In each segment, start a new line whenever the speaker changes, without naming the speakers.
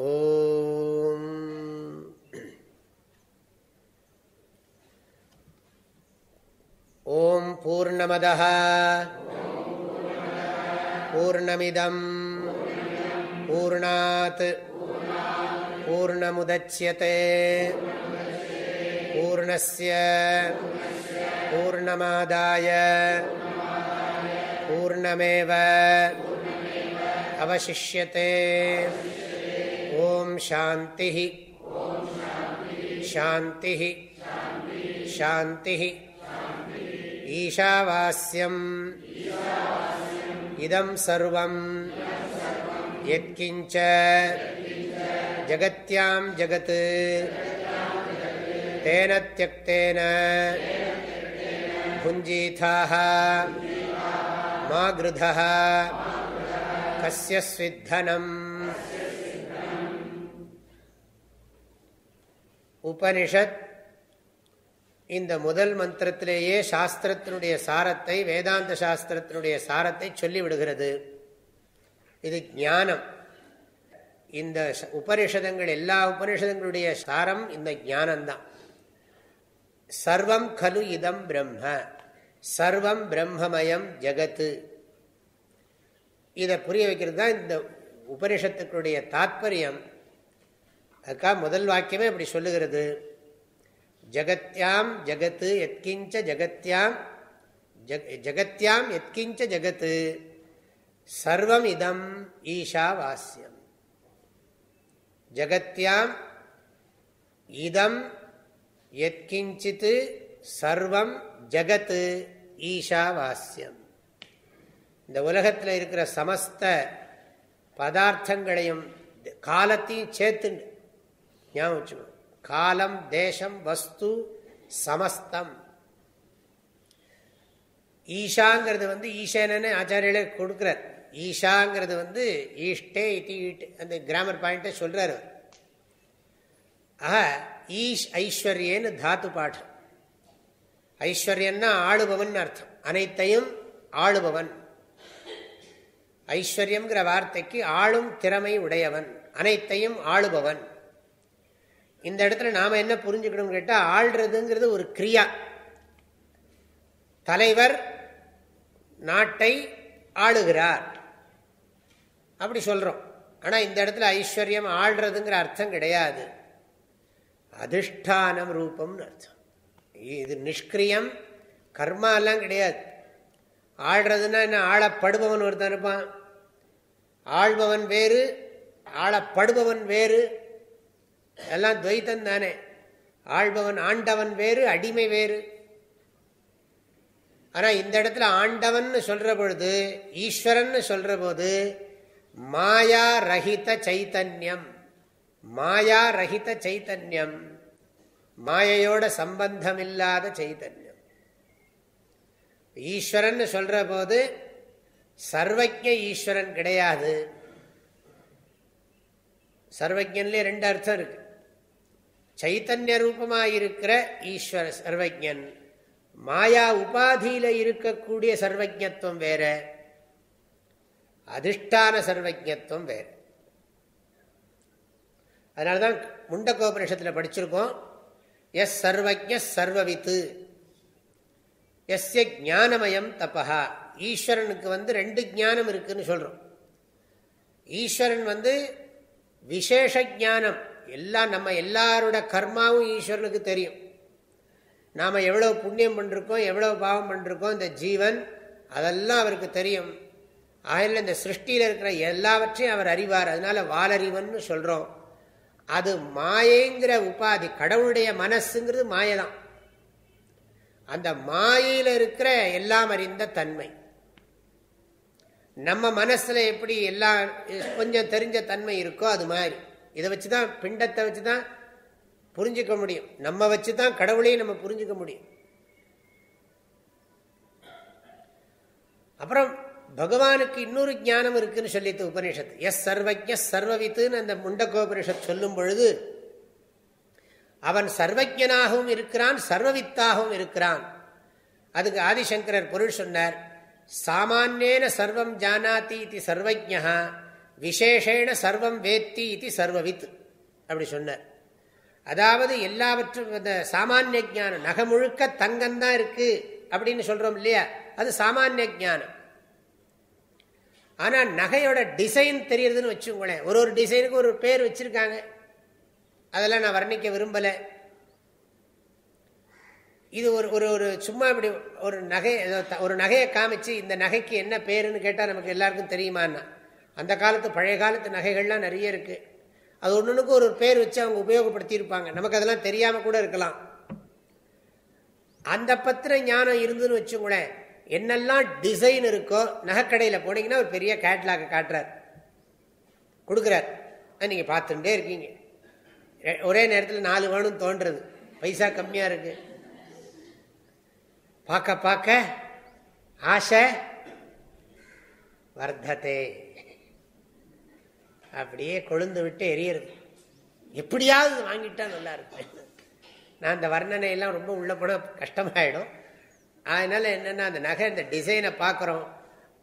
ஓம். ஓம் பூர்ணமத பூர்ணமிதம். பூர்ணாத். பூர்ணமுதட்சியதே பூர்ணஸ்ய. பூர்ணமாதாய. பூர்ணமேவ. அவசிஷ்யத்தை ॐ शान्तिः शान्तिः शान्तिः ईशावास्यम् इदं सर्वं यत्किञ्च जगत्यां जगत् तेन त्यक्तेन भुञ्जीथाः मा गृधः कस्य உபனிஷத் இந்த முதல் மந்திரத்திலேயே சாஸ்திரத்தினுடைய சாரத்தை வேதாந்த சாஸ்திரத்தினுடைய சாரத்தை சொல்லிவிடுகிறது. இது ஞானம். இந்த உபனிஷதங்கள் எல்லா உபனிஷதங்களுடைய சாரம் இந்த ஞானம்தான் சர்வம் கலு இதம் பிரம்ம. சர்வம் பிரம்மமயம் ஜகத்து. இதை புரிய வைக்கிறது தான் இந்த உபனிஷத்துக்களுடைய தாத்பரியம். அதுக்காக முதல் வாக்கியமே இப்படி சொல்லுகிறது. ஜகத்யாம் ஜகத்து எத்கிஞ்ச ஜகத்யாம் ஜகத்யாம் எத்கிஞ்ச ஜகத்து. சர்வம் இதம் ஈஷா வாஸ்யம். ஜகத்யாம் இதம் எத்கிஞ்சித்து சர்வம் ஜகத்து ஈஷா வாஸ்யம். இந்த உலகத்தில் இருக்கிற சமஸ்த பதார்த்தங்களையும் காலத்தையும் சேர்த்து ஞாபகம் காலம் தேசம் வஸ்து சமஸ்தம். ஈஷாங்கிறது வந்து ஈஷானு ஆச்சாரியர்களே கொடுக்குறார். ஈஷாங்கிறது வந்து ஈஷ்டே இட்டி ஈட் அந்த கிராமர் பாயிண்ட சொல்றாரு ஆஹா ஈஷ் ஐஸ்வர்யன்னு தாத்து பாடம் ஐஸ்வர்யன்னா ஆளுபவன் அர்த்தம். அனைத்தையும் ஆளுபவன். ஐஸ்வர்யம்ங்கிற வார்த்தைக்கு ஆளும் திறமை உடையவன். அனைத்தையும் ஆளுபவன். இந்த இடத்துல நாம என்ன புரிஞ்சுக்கணும்னு கேட்டால் ஆள்றதுங்கிறது ஒரு கிரியா. தலைவர் நாட்டை ஆளுகிறார். அப்படி சொல்றோம். ஆனால் இந்த இடத்துல ஐஸ்வர்யம் ஆள்றதுங்கிற அர்த்தம் கிடையாது. அதிஷ்டானம் ரூபம்னு அர்த்தம். இது நிஷ்கிரியம் கர்மாலாம் கிடையாது. ஆள்றதுன்னா என்ன? ஆளப்படுபவன் ஒருத்தன் இருப்பான். ஆள்பவன் வேறு ஆளப்படுபவன் வேறு. எல்லாம் துவைத்தம் தானே. ஆள்பவன் ஆண்டவன் வேறு அடிமை வேறு. ஆனா இந்த இடத்துல ஆண்டவன் சொல்ற பொழுது ஈஸ்வரன் சொல்ற போது மாயா ரஹித சைத்தன்யம். மாயா ரஹித சைத்தன்யம். மாயையோட சம்பந்தம் இல்லாத சைத்தன்யம். ஈஸ்வரன் சொல்ற போது சர்வஜ ஈஸ்வரன் கிடையாது. சர்வஜன்லேயே ரெண்டு அர்த்தம் இருக்கு. சைத்தன்ய ரூபமாயிருக்கிற ஈஸ்வர சர்வஜன் மாயா உபாதியில இருக்கக்கூடிய சர்வஜத்துவம் வேற அதிஷ்டான சர்வஜத்துவம் வேற. அதனாலதான் முண்டகோபனிஷத்துல படிச்சிருக்கோம் எஸ் சர்வஜ சர்வவித்து எஸ்ய ஞானமயம் தபா ஈஸ்வரனுக்கு வந்து ரெண்டு ஞானம் இருக்குன்னு சொல்றோம். ஈஸ்வரன் வந்து விசேஷ ஜானம் எல்லாம் நம்ம எல்லாரோட கர்மாவும் ஈஸ்வரனுக்கு தெரியும். நாம் எவ்வளோ புண்ணியம் பண்ணிருக்கோம் எவ்வளோ பாவம் பண்ணிருக்கோம் இந்த ஜீவன் அதெல்லாம் அவருக்கு தெரியும். ஆயில இந்த சிருஷ்டியில் இருக்கிற எல்லாவற்றையும் அவர் அறிவார். அதனால வாலறிவன் சொல்கிறோம் அது மாயைங்கிற உபாதி கடவுளுடைய மனசுங்கிறது மாயதான். அந்த மாயையில் இருக்கிற எல்லாம் அறிந்த தன்மை. நம்ம மனசில் எப்படி எல்லாம் கொஞ்சம் தெரிஞ்ச தன்மை இருக்கோ அது மாதிரி. இதை வச்சு தான் பிண்டத்தை வச்சு தான் புரிஞ்சுக்க முடியும். நம்ம வச்சு தான் கடவுளையும் நம்ம புரிஞ்சுக்க முடியும். அப்புறம் பகவானுக்கு இன்னொரு ஞானம் இருக்குன்னு சொல்லித்து உபனிஷத் எஸ் சர்வஜ சர்வவித்துன்னு அந்த முண்டகோபனிஷத் சொல்லும் பொழுது அவன் சர்வஜனாகவும் இருக்கிறான் சர்வவித்தாகவும் இருக்கிறான். அதுக்கு ஆதிசங்கரர் பொருள் சொன்னார் சாமானியன சர்வம் ஜானாதி இது சர்வஜா விசேஷேன சர்வம் வேத்தி இது சர்வவித் அப்படி சொன்னார். அதாவது எல்லாவற்றும் இந்த சாமானிய ஜானம் நகை முழுக்க தங்கம்தான் இருக்கு அப்படின்னு சொல்றோம் இல்லையா? அது சாமானிய ஜானம் ஆனால் நகையோட டிசைன் தெரியுதுன்னு வச்சுக்கோங்களேன். ஒரு ஒரு டிசைனுக்கு ஒரு பேர் வச்சிருக்காங்க. அதெல்லாம் நான் வர்ணிக்க விரும்பலை. இது ஒரு ஒரு ஒரு சும்மா இப்படி ஒரு நகை ஒரு நகையை காமிச்சு இந்த நகைக்கு என்ன பேருன்னு கேட்டால் நமக்கு எல்லாருக்கும் தெரியுமான்னா. அந்த காலத்து பழைய காலத்து நகைகள்லாம் நிறைய இருக்கு. அது ஒன்றுக்கு ஒரு பேர் வச்சு அவங்க உபயோகப்படுத்தியிருப்பாங்க. நமக்கு அதெல்லாம் தெரியாமல் கூட இருக்கலாம். அந்த பத்திர ஞானம் இருந்துன்னு வச்சுக்கூடேன் என்னெல்லாம் டிசைன் இருக்கோ நகைக்கடையில் போனீங்கன்னா ஒரு பெரிய கேட்லாக காட்டுறார். கொடுக்குறார். நீங்கள் பார்த்துட்டே இருக்கீங்க. ஒரே நேரத்தில் நாலு வேணும் தோன்றுறது. பைசா கம்மியாக இருக்கு. பார்க்க பார்க்க ஆசை வர்த்ததே. அப்படியே கொழுந்து விட்டு எரியறது. எப்படியாவது வாங்கிட்டா நல்லா இருக்கும். நான் அந்த வர்ணனையெல்லாம் ரொம்ப உள்ள போனால் கஷ்டமாயிடும். அதனால என்னன்னா அந்த நகை இந்த டிசைனை பார்க்குறோம்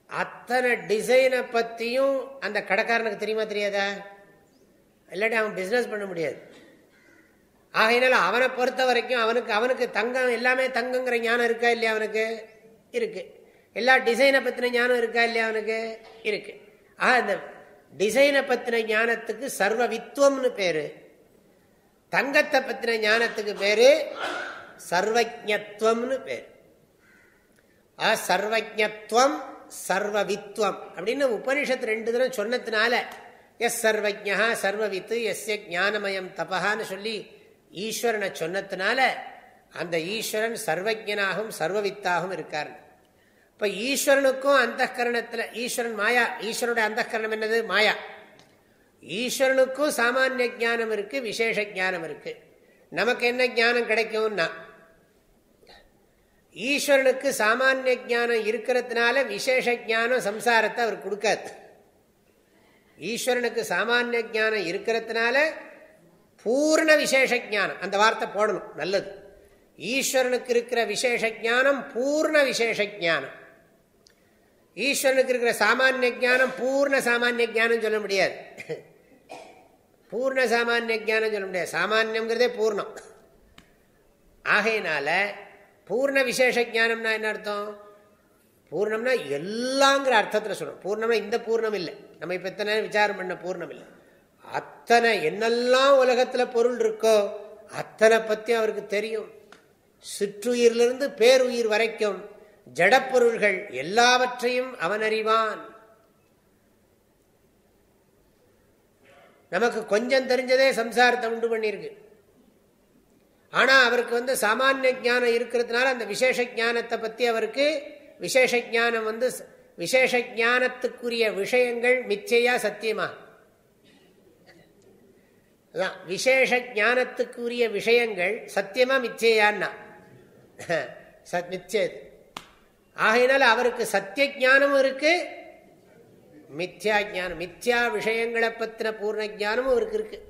அத்தனை டிசைனை பற்றியும் அந்த கடைக்காரனுக்கு தெரியுமா தெரியாதா? இல்லாட்டி அவன் பிஸ்னஸ் பண்ண முடியாது. ஆகையினால அவனை பொறுத்த வரைக்கும் அவனுக்கு அவனுக்கு தங்கம் எல்லாமே தங்கங்கிற ஞானம் இருக்கா இல்லையா அவனுக்கு? இருக்கு. எல்லா டிசைனை பற்றின ஞானம் இருக்கா இல்லையா அவனுக்கு? இருக்கு. ஆக இந்த டிசைனை பற்றின ஞானத்துக்கு சர்வ வித்வம்னு பேரு. தங்கத்தை பற்றின ஞானத்துக்கு பேரு சர்வஜத்துவம்னு பேர். சர்வஜத்துவம் சர்வவித்வம் அப்படின்னு உபனிஷத்து ரெண்டு தினம் சொன்னதுனால எஸ் சர்வஜா சர்வவித்து எஸ் ஞானமயம் தபஹான்னு சொல்லி ஈஸ்வரனை சொன்னதுனால அந்த ஈஸ்வரன் சர்வஜனாகவும் சர்வவித்தாகவும் இருக்கார் இப்ப ஈஸ்வரனுக்கும் அந்த கரணத்தில் ஈஸ்வரன் மாயா ஈஸ்வரனுடைய அந்த கரணம் என்னது? மாயா. ஈஸ்வரனுக்கும் சாமானிய ஜானம் இருக்கு விசேஷ ஜானம் இருக்கு. நமக்கு என்ன ஜானம் கிடைக்கும்னா ஈஸ்வரனுக்கு சாமானிய ஜானம் இருக்கிறதுனால விசேஷ ஜானம் சம்சாரத்தை அவர் கொடுக்காது. ஈஸ்வரனுக்கு சாமானிய ஜானம் இருக்கிறதுனால பூர்ண விசேஷ ஜானம் அந்த வார்த்தை போடணும் நல்லது. ஈஸ்வரனுக்கு இருக்கிற விசேஷ ஜானம் பூர்ண விசேஷ ஜானம் ஈஸ்வரனுக்கு இருக்கிற சாமானிய ஜானம் பூர்ண சாமானிய ஜானம் சொல்ல முடியாது. பூர்ண சாமானிய ஜானம் சொல்ல முடியாது. சாமானியங்கிறதே பூர்ணம். ஆகையினால பூர்ண விசேஷ ஜானம்னா என்ன அர்த்தம்? பூர்ணம்னா எல்லாங்கிற அர்த்தத்தில் சொல்லணும் பூர்ணம்னா இந்த பூர்ணம் இல்லை. நம்ம இப்போ எத்தனை விசாரம் பண்ண பூர்ணம் இல்லை. அத்தனை என்னெல்லாம் உலகத்தில் பொருள் இருக்கோ அத்தனை பற்றி அவருக்கு தெரியும். சிற்றுயிரிலிருந்து பேருயிர் வரைக்கும் ஜடப்பொருள்கள் எல்லாவற்றையும் அவனறிவான். நமக்கு கொஞ்சம் தெரிஞ்சதே சம்சாரத்தை உண்டு பண்ணியிருக்கு. ஆனா அவருக்கு வந்து சாமானிய ஜானம் இருக்கிறதுனால அந்த விசேஷ ஜானத்தை பத்தி அவருக்கு விசேஷ ஜானம் வந்து விசேஷ ஜானத்துக்குரிய விஷயங்கள் மிச்சையா சத்தியமா? விசேஷ ஞானத்துக்குரிய விஷயங்கள் சத்தியமா மிச்சையான்னா? மிச்சது. ஆகையினால அவருக்கு சத்திய ஜானமும் இருக்கு மித்யா ஜானம் மித்யா விஷயங்களை பற்றின பூர்ண ஜானமும் அவருக்கு இருக்கு.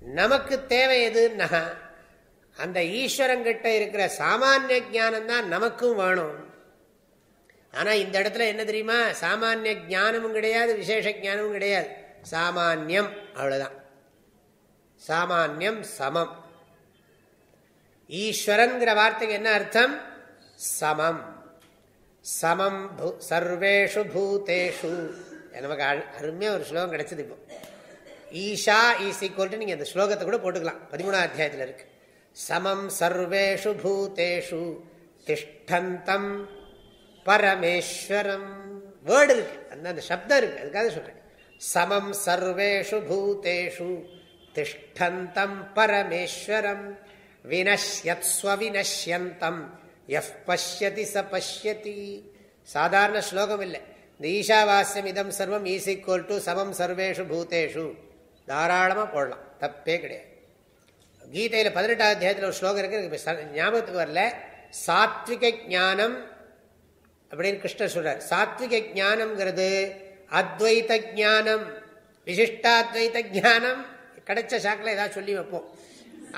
நமக்கு தேவை எதுன்னா அந்த ஈஸ்வரங்கிட்ட இருக்கிற சாமானிய ஜானம் தான் நமக்கும் வேணும். ஆனால் இந்த இடத்துல என்ன தெரியுமா? சாமானிய ஜானமும் கிடையாது விசேஷ ஜானமும் கிடையாது. சாமானியம் அவ்வளோதான் சாமானியம் சமம். ஈஸ்வரன்கிற வார்த்தைக்கு என்ன அர்த்தம்? சமம். சமம் சர்வேஷு பூத்தேஷு நமக்கு அருமையாக ஒரு ஸ்லோகம் கிடைச்சது இப்போ. ஈஷா ஈஸ் ஈக்குவல் நீங்கள் அந்த ஸ்லோகத்தை கூட போட்டுக்கலாம். பதிமூணாம் அத்தியாயத்தில் இருக்கு. சமம் சர்வேஷு பூத்தேஷு திஷ்டந்தம் பரமேஸ்வரம். வேர்டு இருக்கு. அந்த சப்தம் இருக்கு. அதுக்காக சொல்றேன். சமம் சர்வேஷு பூத்தேஷு திஷ்டந்தம் பரமேஸ்வரம். வினஷ்யத்ஸ்வவினஷ்யந்தம் எஃப் பஷ்யதி ச பஷ்யதி சாதாரண ஸ்லோகம் இல்லை இந்த ஈஷாவாஸ்யம் இதம் சர்வம் ஈஸ் ஈக்குவல் டு சமம் சர்வேஷு பூத்தேஷு தாராளமாக போடலாம் தப்பே கிடையாது கீதையில் பதினெட்டாவது அத்தியாயத்தில் ஒரு ஸ்லோகம் இருக்கு ஞாபகத்துக்கு வரல சாத்விக ஞானம் அப்படின்னு கிருஷ்ணர் சொல்றார் சாத்விக ஜானம்ங்கிறது அத்வைத ஜானம் விசிஷ்டாத்வைத ஜானம் கிடைச்ச சாக்கில் ஏதாவது சொல்லி வைப்போம்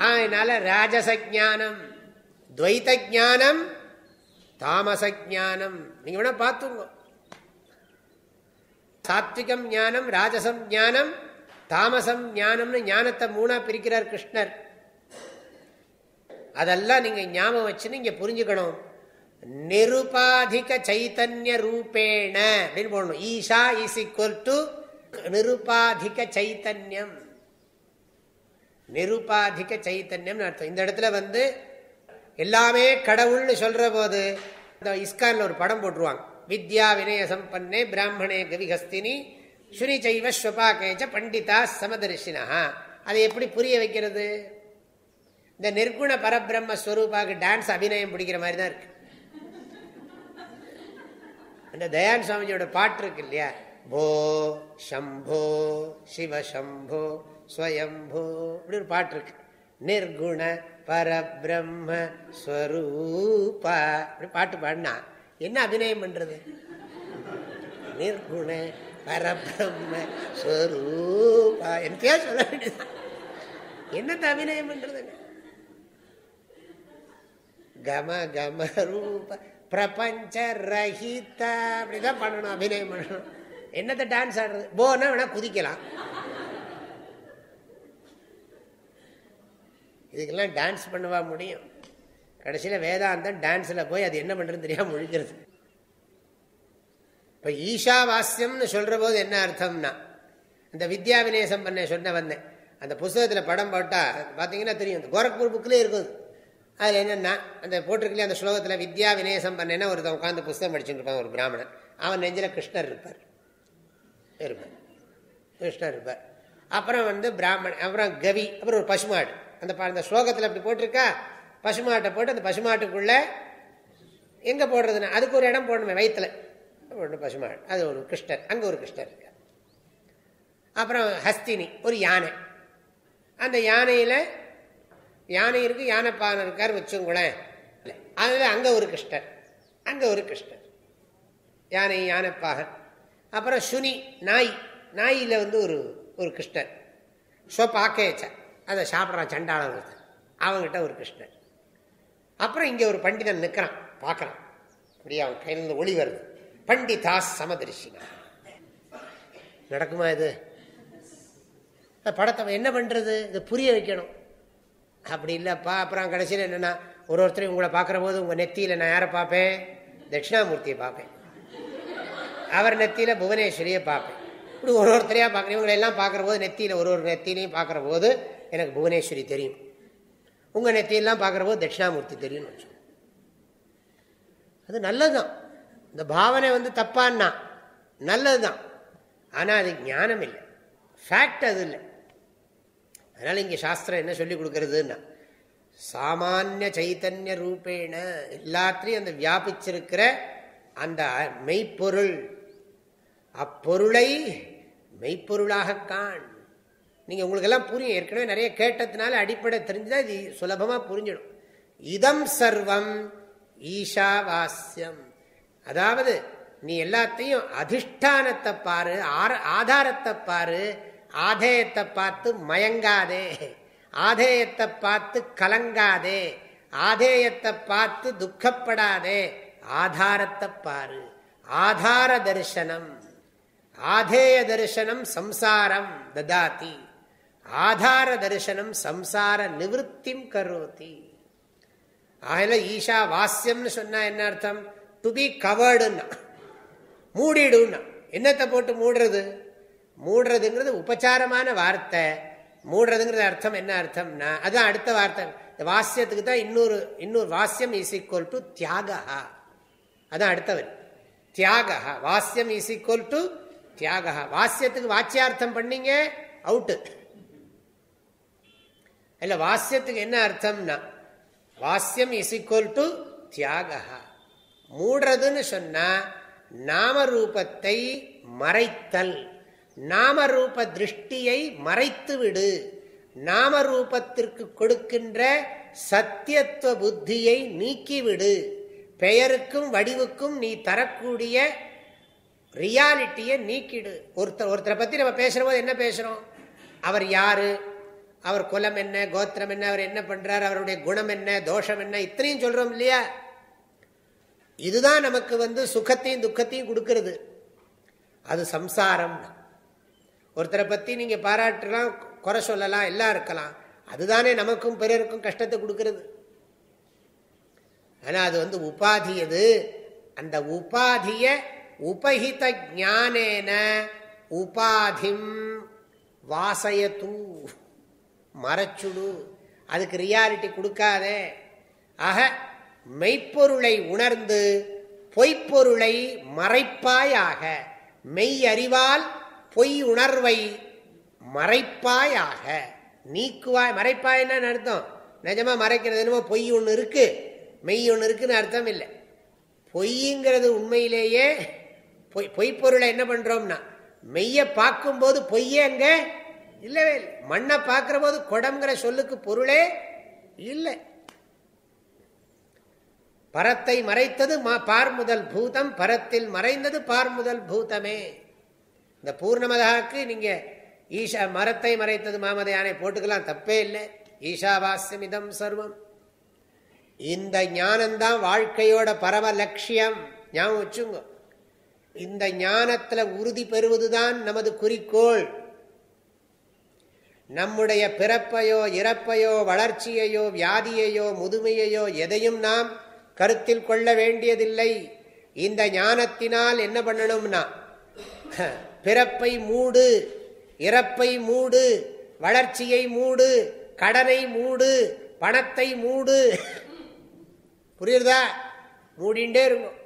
அதனால ராஜச ஜானம் துவைத ஜானம் தாமச ஜானம் நீங்க வேணா பார்த்துங்க சாத்விகம் ஞானம் ராஜசம் ஞானம் தாமசம் ஞானம்னு ஞானத்தை மூணா பிரிக்கிறார் கிருஷ்ணர். அதெல்லாம் நீங்க ஞாபகம் வச்சுன்னு இங்க புரிஞ்சுக்கணும். நிருபாதிக சைத்தன்ய ரூபேண அப்படின்னு போடணும். ஈஷா இஸ் ஈக்குவல் டு நிருபாதிக சைத்தன்யம். நிருபாதிக சைத்தன்யம் அர்த்தம். இந்த இடத்துல வந்து எல்லாமே கடவுள்னு சொல்ற போது இந்த இஸ்கான்ல ஒரு படம் போட்டுருவாங்க. வித்யா வினய சம்பன்னே பிராமணே கவிஹஸ்தினி சுனி சைவ ஸ்வபாகேஜ பண்டிதா சமதர்ஷினா. அதை எப்படி புரிய வைக்கிறது? இந்த நிர்குண பரபிரம்ம ஸ்வரூபாக்கு டான்ஸ் அபிநயம் பிடிக்கிற மாதிரி தான் இருக்கு. அந்த தயான் சுவாமிஜியோட பாட்டு இருக்கு இல்லையா? போ சம்போ சிவசம்போ ஸ்வயம்போ அப்படி ஒரு பாட்டு இருக்கு. நிர்குண பரபிரம்ம ஸ்வரூபா அப்படி பாட்டு பாடினா என்ன அபிநயம் பண்றது? நிர்குண பரபிரம்ம ஸ்வரூபா என்னத்தையா சொல்ல வேண்டியதான் என்னத்தை அபிநயம் பண்றது? கம கம ரூப பிரபஞ்ச ரஹித. அப்படிதான் பண்ணணும் அபிநயம் பண்ணணும். என்னத்தை டான்ஸ் ஆடுறது? போனா வேணா குதிக்கலாம். இதுக்கெல்லாம் டான்ஸ் பண்ணவா முடியும்? கடைசியில் வேதாந்தம் டான்ஸில் போய் அது என்ன பண்ணுறதுன்னு தெரியாமல் முழிக்கிறது. இப்போ ஈஷாவாஸ்யம்னு சொல்கிற போது என்ன அர்த்தம்னா இந்த வித்யா விநேசம் பண்ண சொன்ன வந்தேன் அந்த புஸ்தகத்தில் படம் போட்டால் பார்த்தீங்கன்னா தெரியும் கோரக்பூர் புக்கிலே இருக்கும் அதில் என்னென்னா அந்த போட்டிருக்கலையே அந்த ஸ்லோகத்தில் வித்யா விநேசம் பண்ணேன்னா ஒருத்தன் உட்காந்து புஸ்தகம் படிச்சுட்டு இருப்பான் ஒரு பிராமணன். அவன் நெஞ்சில் கிருஷ்ணர் இருப்பார். இருப்பார். கிருஷ்ணர் இருப்பார். அப்புறம் வந்து பிராமணன் அப்புறம் கவி அப்புறம் ஒரு பசுமாடு. அந்த அந்த ஸ்லோகத்தில் அப்படி போட்டிருக்கா? பசுமாட்டை போட்டு அந்த பசுமாட்டுக்குள்ள எங்கே போடுறதுன்னா? அதுக்கு ஒரு இடம் போடணுமே வயிற்றுல போடணும் பசுமாடு. அது ஒரு கிருஷ்ணர். அங்கே ஒரு கிருஷ்ணர் இருக்கார். அப்புறம் ஹஸ்தினி ஒரு யானை. அந்த யானையில் யானை இருக்கு யானைப்பானை இருக்கார் வச்சுங்களேன் அதில் அங்கே ஒரு கிருஷ்ணர். அங்கே ஒரு கிருஷ்ணர். யானை யானைப்பாகன். அப்புறம் சுனி நாய். நாயில் வந்து ஒரு ஒரு கிருஷ்ணர். ஸோ பாக்கேச்ச அதை சாப்பிட்றான் சண்டாளன் அவங்ககிட்ட ஒரு கிருஷ்ணர் அப்புறம் இங்கே ஒரு பண்டிதன் நிற்கிறான் பார்க்குறான். அப்படியே அவன் கையிலிருந்து ஒளி வருது. பண்டிதாஸ் சமதரிசினா. நடக்குமா இது? படத்தை என்ன பண்ணுறது இதை புரிய வைக்கணும். அப்படி இல்லைப்பா அப்புறம் கடைசியில் என்னென்னா ஒரு ஒருத்தரையும் உங்களை பார்க்குற போது உங்கள் நெத்தியில் நான் யாரை பார்ப்பேன்? தட்சிணாமூர்த்தியை பார்ப்பேன். அவர் நெத்தியில் புவனேஸ்வரியை பார்ப்பேன். இப்படி ஒரு ஒருத்தரையாக பார்க்குறேன் இவங்களை எல்லாம் பார்க்குற போது நெத்தியில் ஒரு ஒரு நெத்திலையும் பார்க்குற போது எனக்கு புவனேஸ்வரி தெரியும். உங்கள் நெத்தியெல்லாம் பார்க்குறப்போ தட்சிணாமூர்த்தி தெரியும்னு வச்சு அது நல்லதுதான். இந்த பாவனை வந்து தப்பான்னா நல்லது தான் ஆனால் அது ஞானம் இல்லை. ஃபேக்ட் அது இல்லை. அதனால் இங்கே சாஸ்திரம் என்ன சொல்லி கொடுக்கறதுன்னா சாமானிய சைத்தன்ய ரூபேண எல்லாத்திலையும் அந்த வியாபிச்சிருக்கிற அந்த மெய்ப்பொருள். அப்பொருளை மெய்ப்பொருளாக காண். நீங்கள் உங்களுக்கெல்லாம் புரியும். ஏற்கனவே நிறைய கேட்டதுனால அடிப்படை தெரிஞ்சுதான் இது சுலபமாக புரிஞ்சிடும். இதம் சர்வம் ஈஷாவாஸ்யம் அதாவது நீ எல்லாத்தையும் அதிஷ்டானத்தை பாரு ஆதாரத்தை பாரு ஆதேயத்தை பார்த்து மயங்காதே ஆதேயத்தை பார்த்து கலங்காதே ஆதேயத்தை பார்த்து துக்கப்படாதே ஆதாரத்தை பாரு. ஆதார தரிசனம். ஆதேய தரிசனம் சம்சாரம் ததாதி. ஆதார தரிசனம் சம்சார நிவத்திம் கரோதி அதில் ஈஷா வாசியம்னு சொன்னா என்ன அர்த்தம்? டு பி கவர்டுன்னா மூடிடுன்னா. என்னத்தை போட்டு மூடுறது? மூடுறதுங்கிறது உபச்சாரமான வார்த்தை. மூடுறதுங்கிறது அர்த்தம் என்ன அர்த்தம்னா அதுதான் அடுத்த வார்த்தை. இந்த வாசியத்துக்கு தான் இன்னொரு இன்னொரு வாசியம் இஸ் ஈக்குவல் டு தியாகா அதான் அடுத்தவர் தியாகா வாசியம் இஸ் ஈக்குவல் டு தியாகா வாசியத்துக்கு வாச்சியார்த்தம் பண்ணீங்க அவுட்டு இல்ல வாசியத்துக்கு என்ன அர்த்தம்னா வாசியம் இஸ் ஈக்குவல் டு தியாகா மூடுறதுன்னு சொன்னா நாமரூபத்தை மறைத்தல். நாமரூப திருஷ்டியை மறைத்து விடு நாமரூபத்திற்கு கொடுக்கின்ற சத்தியத்துவ புத்தியை நீக்கிவிடு. பெயருக்கும் வடிவுக்கும் நீ தரக்கூடிய ரியாலிட்டியை நீக்கிடு. ஒருத்தர் ஒருத்தரை பற்றி நம்ம பேசுகிற போது என்ன பேசுகிறோம் அவர் யாரு? அவர் குலம் என்ன கோத்திரம் என்ன அவர் என்ன பண்றார் அவருடைய குணம் என்ன தோஷம் என்ன இத்தனையும் சொல்றோம் இல்லையா? இதுதான் நமக்கு வந்து சுகத்தையும் துக்கத்தையும் கொடுக்கறது. அது சம்சாரம். ஒருத்தரை பத்தி நீங்க பாராட்டலாம் குறை சொல்லலாம் எல்லாம் இருக்கலாம். அதுதானே நமக்கும் பிறருக்கும் கஷ்டத்தை கொடுக்கறது. ஆனா அது வந்து உபாதி அது அந்த உபாதிய உபகித ஞானேன உபாதிம் தூ மறைச்சுடு. அதுக்கு ரியாலிட்டி கொடுக்காதே. ஆக மெய்ப்பொருளை உணர்ந்து பொய்ப்பொருளை மறைப்பாயாக. மெய் அறிவால் பொய் உணர்வை மறைப்பாயாக. நீக்குவாய் மறைப்பாய்னா அர்த்தம். நிஜமா மறைக்கிறது என்னமோ பொய் ஒன்று இருக்கு. மெய் ஒன்று இருக்குன்னு அர்த்தம் இல்லை. பொய்ங்கிறது உண்மையிலேயே பொய் பொய்ப்பொருளை என்ன பண்றோம்னா மெய்ய பார்க்கும்போது பொய்யே அங்கே இல்லவே இல்லை. மண்ணை பார்க்கிற போது குடம்ங்கிற சொல்லுக்கு பொருளே இல்லை. பரத்தை மறைத்தது பார் முதல் பூதம் பரத்தில் மறைந்தது பார் முதல் பூதமே. இந்த பூர்ணமதாக்கு நீங்க ஈஷா மரத்தை மறைத்தது மாமதையானை போட்டுக்கலாம் தப்பே இல்லை. ஈஷாவாஸ்யம் இதம் சர்வம். இந்த ஞானம்தான் வாழ்க்கையோட பரவ லட்சியம். ஞாபகம் வச்சுங்க. இந்த ஞானத்துல உறுதி பெறுவதுதான் நமது குறிக்கோள். நம்முடைய பிறப்பையோ இறப்பையோ வளர்ச்சியையோ வியாதியையோ முதுமையையோ எதையும் நாம் கருத்தில் கொள்ள வேண்டியதில்லை. இந்த ஞானத்தினால் என்ன பண்ணணும்னா பிறப்பை மூடு இறப்பை மூடு வளர்ச்சியை மூடு கடனை மூடு பணத்தை மூடு. புரியுறதா? மூடிண்டே இருக்கும்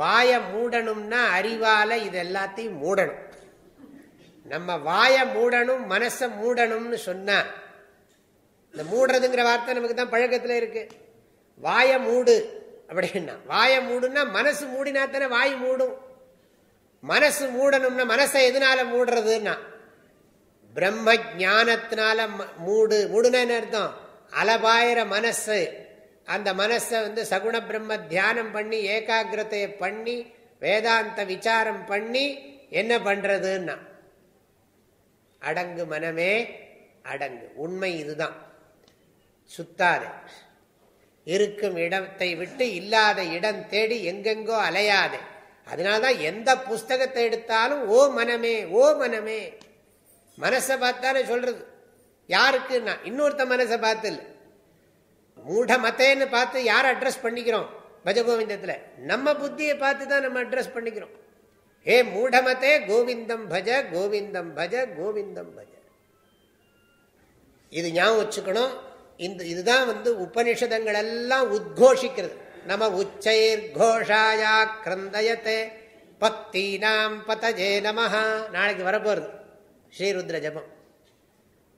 வாய மூடணும்னா அறிவால இது எல்லாத்தையும் மூடணும். நம்ம வாயை மூடணும் மனசை மூடணும்னு சொன்னா இந்த மூடுறதுங்கிற வார்த்தை நமக்கு தான் பழக்கத்தில் இருக்கு. வாயை மூடு அப்படின்னா வாயை மூடுன்னா மனசு மூடினா தானே வாய் மூடும். மனசு மூடணும்னா மனசை எதனால மூடுறதுன்னா பிரம்ம ஜானத்தினால மூடு மூடுனா அர்த்தம்? அலபாயிர மனசு. அந்த மனசை வந்து சகுண பிரம்ம தியானம் பண்ணி ஏகாகிரதையை பண்ணி வேதாந்த விசாரம் பண்ணி என்ன பண்றதுன்னா அடங்கு மனமே அடங்கு. உண்மை இதுதான். சுத்தாது. இருக்கும் இடத்தை விட்டு இல்லாத இடம் தேடி எங்கெங்கோ அலையாதே. அதனால்தான் எந்த புஸ்தகத்தை எடுத்தாலும் ஓ மனமே ஓ மனமே. மனசை பார்த்தாலே சொல்றது. யாருக்கு இன்னொருத்த மனசை பார்த்து இல்லை மூட மத்தேன்னு பார்த்து யார் அட்ரஸ் பண்ணிக்கிறோம்? பஜகோவிந்தத்தில். நம்ம புத்தியை பார்த்து தான் நம்ம அட்ரஸ் பண்ணிக்கிறோம். ஹே மூடமதே கோவிந்தம் பஜ கோவிந்தம் பஜ கோவிந்தம் பஜ. இது ஞாபகம் வச்சுக்கணும். இந்த இதுதான் வந்து உபனிஷதங்கள் எல்லாம் உத்கோஷிக்கிறது. நம உச்சைர் கோஷாயா கிரந்தயத்தே பக்தீனாம் பதஜே நமஹா. நாளைக்கு வரப்போறது ஸ்ரீருத்ர ஜபம்.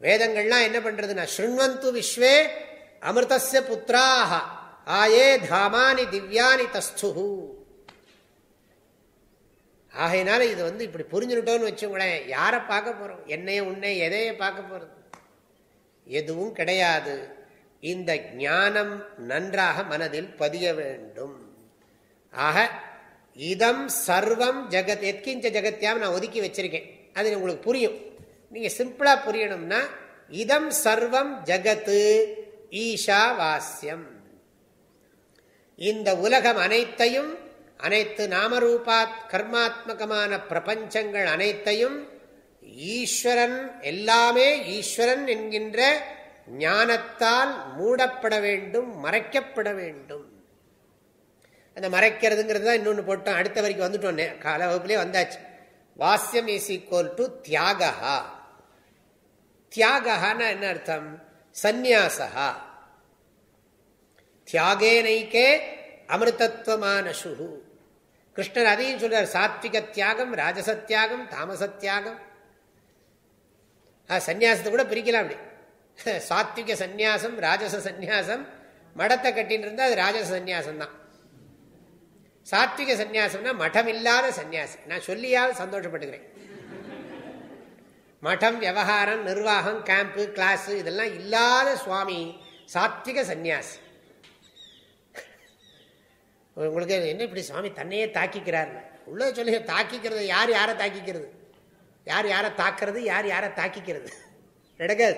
வேதங்கள்லாம் என்ன பண்றதுன்னா ஸ்ருண்வந்து விஸ்வே அமிர்தஸ்ய புத்திராக ஆயே தாமானி திவ்யானி தஸ்து ஆகையினால இது வந்து இப்படி புரிஞ்சுட்டோம்னு வச்சுங்களேன் யாரை பார்க்க போகிறோம் என்னைய உன்னை எதையை பார்க்க போகிறது எதுவும் கிடையாது. இந்த ஞானம் நன்றாக மனதில் பதிய வேண்டும். ஆக இதம் சர்வம் ஜெகத் எத்கிஞ்ச ஜெகத்தியாம் நான் ஒதுக்கி வச்சிருக்கேன். அது உங்களுக்கு புரியும். நீங்கள் சிம்பிளாக புரியணும்னா இதம் சர்வம் ஜகத்து ஈஷாவாஸ்யம் இந்த உலகம் அனைத்தையும் அனைத்து நாமரூபாத் கர்மாத்மகமான பிரபஞ்சங்கள் அனைத்தையும் ஈஸ்வரன் எல்லாமே ஈஸ்வரன் என்கின்ற ஞானத்தால் மூடப்பட வேண்டும் மறைக்கப்பட வேண்டும். அந்த மறைக்கிறதுங்கிறது தான் இன்னொன்று போட்டோம். அடுத்த வரைக்கும் வந்துட்டோம். கால வகுப்புலேயே வந்தாச்சு. வாஸ்யம் இஸ் ஈக்குவல் டு தியாகா தியாகான்னா என்ன அர்த்தம்? சந்நியாசா தியாகேனைக்கே அமிர்தத்வமான சுகு. கிருஷ்ணர் அதையும் சொல்றார் சாத்விக தியாகம் ராஜச தியாகம் தாமச தியாகம். சந்நியாசத்தை கூட பிரிக்கலாம் அப்படி. சாத்விக சந்நியாசம் ராஜச சந்நியாசம் மடத்தை கட்டின்னு இருந்தால் அது ராஜச சந்நியாசம் தான் சாத்விக சந்நியாசம்னா மடம் இல்லாத சன்னியாசி நான் சொல்லியாவது சந்தோஷப்பட்டுக்கிறேன். மடம் விவகாரம் நிர்வாகம் கேம்ப்பு கிளாஸ் இதெல்லாம் இல்லாத சுவாமி சாத்விக சந்நியாசி. உங்களுக்கு என்ன இப்படி சுவாமி தன்னையே தாக்கிக்கிறார்? உள்ளே சொல்லி தாக்கிக்கிறது யார் யாரை தாக்கிக்கிறது? யார் யாரை தாக்குறது யார் யாரை தாக்கிக்கிறது? நடக்காது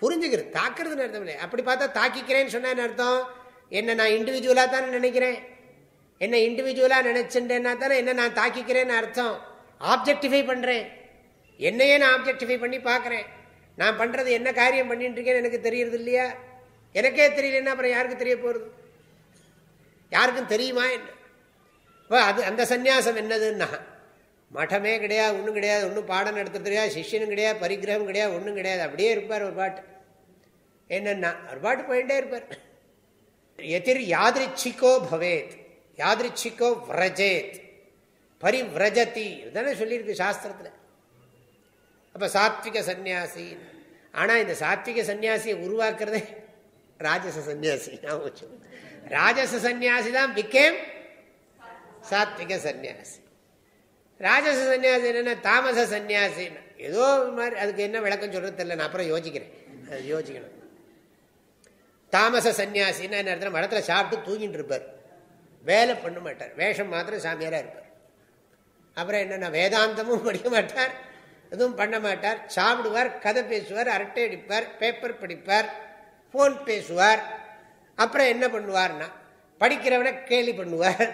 புரிஞ்சுக்கிறது தாக்குறதுன்னு அர்த்தம் இல்லை அப்படி பார்த்தா தாக்கிக்கிறேன்னு சொன்ன அர்த்தம்? என்ன நான் இண்டிவிஜுவலாக தானே நினைக்கிறேன்? என்ன இண்டிவிஜுவலாக நினைச்சுட்டேன்னா தானே என்ன நான் தாக்கிக்கிறேன்னு அர்த்தம்? ஆப்ஜெக்டிஃபை பண்ணுறேன் என்னையே நான் ஆப்ஜெக்டிஃபை பண்ணி பார்க்குறேன். நான் பண்ணுறது என்ன காரியம் பண்ணிட்டு இருக்கேன்னு எனக்கு தெரியறது இல்லையா? எனக்கே தெரியலன்னா அப்புறம் யாருக்கு தெரிய போகிறது யாருக்கும் தெரியுமா என்ன? இப்போ அது அந்த சந்நியாசம் என்னதுன்னா மட்டமே கிடையாது ஒன்றும் கிடையாது ஒன்றும் பாடம் நடத்துறது தெரியாது சிஷ்யனும் கிடையாது பரிகிரகம் கிடையாது ஒன்றும் கிடையாது. அப்படியே இருப்பார் ஒரு பாட்டு. என்னன்னா ஒரு பாட்டு போயிட்டே இருப்பார். எதிர் யாதிரிச்சிக்கோ பவேத் யாதிரிச்சிக்கோ விரஜேத் பரிவிரஜதி இதுதானே சொல்லியிருக்கு சாஸ்திரத்தில். அப்போ சாத்விக சந்நியாசி. ஆனால் இந்த சாத்விக சந்நியாசியை உருவாக்குறதே ராஜச சந்நியாசி ராஜச சந்நியாசி தான் பிக்கேம் சாத்விக சந்நியாசி ராஜச சன்னியாசி என்னென்ன தாமச சன்னியாசி ஏதோ மாதிரி அதுக்கு என்ன விளக்கம் சொல்றது தெரியல நான் அப்புறம் யோசிக்கிறேன். அது யோசிக்கணும். தாமச சன்னியாசின்னா என்ன இடத்துல மடத்தில் சாப்பிட்டு தூங்கிட்டு இருப்பார். வேலை பண்ண மாட்டார். வேஷம் மாத்திரம் சாமியாராக இருப்பார். அப்புறம் என்னென்ன வேதாந்தமும் படிக்க மாட்டார். எதுவும் பண்ண மாட்டார். சாப்பிடுவார் கதை பேசுவார் அரட்டை அடிப்பார் பேப்பர் படிப்பார் ஃபோன் பேசுவார். அப்புறம் என்ன பண்ணுவார்னா படிக்கிறவனை கேலி பண்ணுவார்.